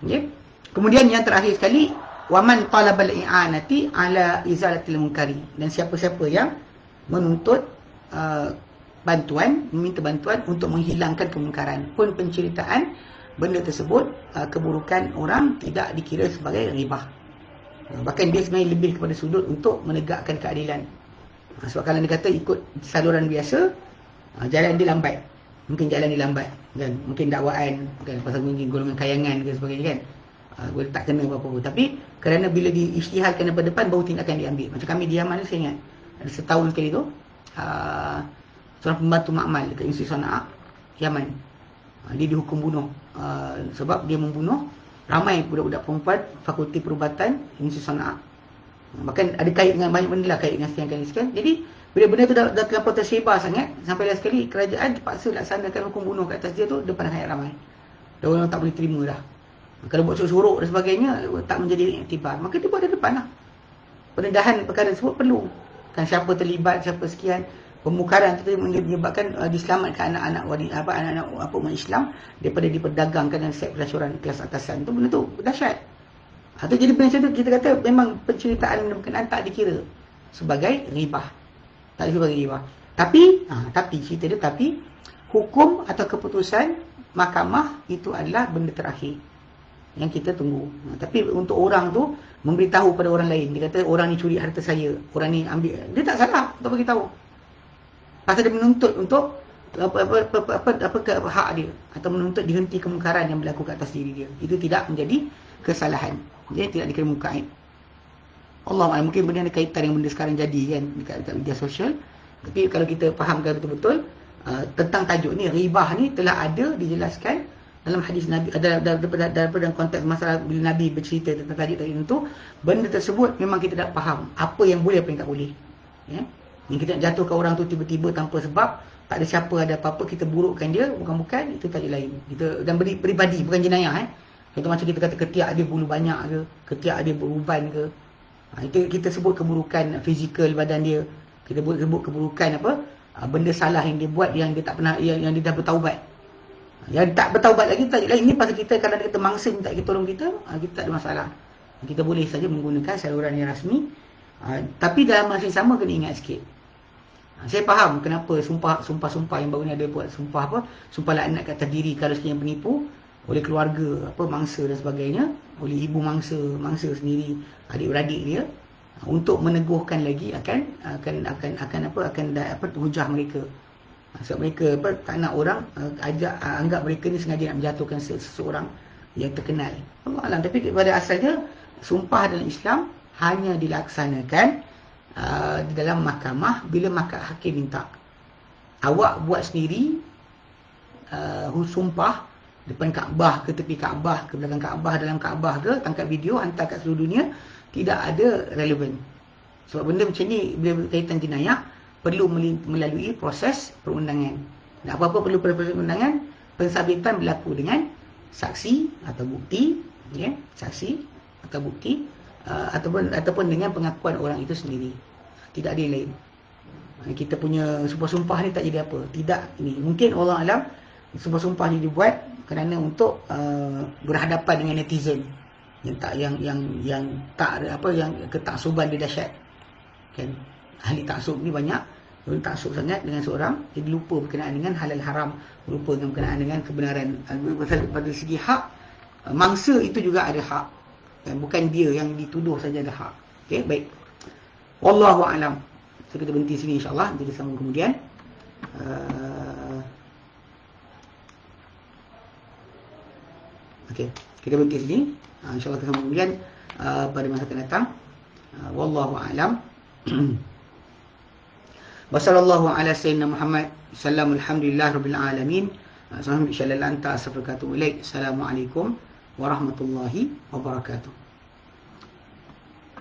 Okay? Kemudian yang terakhir sekali, waman talabal i'anati ala izalatil munkari. Dan siapa-siapa yang menuntut uh, bantuan, meminta bantuan untuk menghilangkan kemungkaran. Pun penceritaan benda tersebut uh, keburukan orang tidak dikira sebagai ribah. Uh, bahkan dia sebenarnya lebih kepada sudut untuk menegakkan keadilan. Uh, sebab kalau dia kata ikut saluran biasa, uh, jalan dia lambat. Mungkin jalan dia lambat. Kan? Mungkin dakwaan, kan? pasal mungkin golongan kayangan dan sebagainya kan. Uh, boleh tak kena apa-apa pun. Tapi kerana bila diisytihalkan daripada depan, baru tindakan diambil. Macam kami di Yaman saya ingat. Ada setahun sekali tu, uh, seorang pembantu makmal dekat Institut Sana'a, Yaman. Dia dihukum bunuh Ah, sebab dia membunuh ramai budak-budak perempuan fakulti perubatan Universiti Sana'a Bahkan ada kait dengan banyak benda lah kait dengan sekian kali sekian. Jadi bila benda tu dah, dah terlampau tersebar sangat sampai sekali kerajaan terpaksa laksanakan hukum bunuh kat atas dia tu depan rakyat ramai. Dan orang tak boleh terima dah. Kalau buat suruk-suruk dan sebagainya tak menjadi iktibar. Maka dia buat di depan lah. Pendedahan perkara tersebut perlu. Kan siapa terlibat, siapa sekian. Pemukaran itu menyebabkan uh, diselamatkan anak-anak wanita apa anak-anak apa umat Islam daripada diperdagangkan dan seks pelacuran kelas atasan tu benda tu dahsyat. Atau ha, jadi benda tu kita kata memang penceritaan berkenaan tak dikira sebagai ribah. Tak dikira sebagai ribah. Tapi, ha, tapi cerita dia tapi hukum atau keputusan mahkamah itu adalah benda terakhir yang kita tunggu. Ha, tapi untuk orang tu memberitahu pada orang lain. Dia kata orang ni curi harta saya. Orang ni ambil. Dia tak salah untuk bagi tahu. Pasal dia menuntut untuk apa apa apa apa, apa, apa, apa, apa hak dia atau menuntut dihenti kemungkaran yang berlaku kat atas diri dia. Itu tidak menjadi kesalahan. Dia tidak dikemukakan. Allah mungkin benda ada kaitan dengan benda sekarang jadi kan dekat, dekat media sosial. Tapi kalau kita fahamkan betul-betul uh, tentang tajuk ni ribah ni telah ada dijelaskan dalam hadis Nabi ada daripada dalam konteks masalah bila Nabi bercerita tentang tajuk tadi itu benda tersebut memang kita tak faham apa yang boleh apa yang tak boleh. Ya. Yang kita nak jatuhkan orang tu tiba-tiba tanpa sebab, tak ada siapa ada apa-apa, kita burukkan dia, bukan-bukan, itu tadi lain. Kita, dan beri, peribadi, bukan jenayah. Eh? Contoh macam kita kata ketiak dia bulu banyak ke, ketiak dia beruban ke. Ha, itu kita sebut keburukan fizikal badan dia. Kita sebut, sebut keburukan apa, ha, benda salah yang dia buat yang dia tak pernah, yang, yang dia dah bertaubat. Ha, yang tak bertaubat lagi, tak lain. Ini pasal kita, kalau kita mangsa minta kita tolong kita, ha, kita tak ada masalah. Kita boleh saja menggunakan saluran yang rasmi. Tapi dalam masa yang sama kena ingat sikit. Saya faham kenapa sumpah sumpah sumpah yang baru ni ada buat sumpah apa sumpah laknat kat diri kalau sekiranya penipu oleh keluarga apa mangsa dan sebagainya oleh ibu mangsa mangsa sendiri adik-beradik dia untuk meneguhkan lagi akan akan akan akan apa akan apa hujah mereka. Sebab mereka apa tak nak orang ajak anggap mereka ni sengaja nak menjatuhkan seseorang yang terkenal. Allah alam tapi pada asalnya sumpah dalam Islam hanya dilaksanakan Uh, di dalam mahkamah bila mahkamah hakim minta awak buat sendiri uh, sumpah depan Kaabah ke tepi Kaabah ke belakang Kaabah dalam Kaabah ke tangkap video hantar kat seluruh dunia tidak ada relevan sebab benda macam ni bila berkaitan jenayah perlu melalui proses perundangan. Dan apa-apa perlu proses perundangan pensabitan berlaku dengan saksi atau bukti ya saksi atau bukti uh, ataupun ataupun dengan pengakuan orang itu sendiri tidak ada yang lain. Kita punya sumpah-sumpah ni tak jadi apa. Tidak ini mungkin Allah alam sumpah-sumpah ni dibuat kerana untuk uh, berhadapan dengan netizen. Yang tak yang yang yang tak apa yang ketaksuban dia dahsyat. Kan? Ahli taksub ni banyak. Orang taksub sangat dengan seorang jadi lupa berkenaan dengan halal haram. Lupa dengan berkenaan dengan kebenaran. Pasal pada segi hak mangsa itu juga ada hak. Kan? Bukan dia yang dituduh saja ada hak. Okey baik Wallahu a'lam. So kita berhenti sini insya-Allah nanti kita sambung kemudian. Uh, Okey, kita berhenti sini. Uh, insya-Allah kita sambung kemudian uh, pada masa akan datang. Uh, wallahu a'lam. Wassallallahu ala sayyidina Muhammad sallallahu alhamdulillah rabbil alamin. Assalamualaikum warahmatullahi wabarakatuh. Assalamualaikum warahmatullahi wabarakatuh.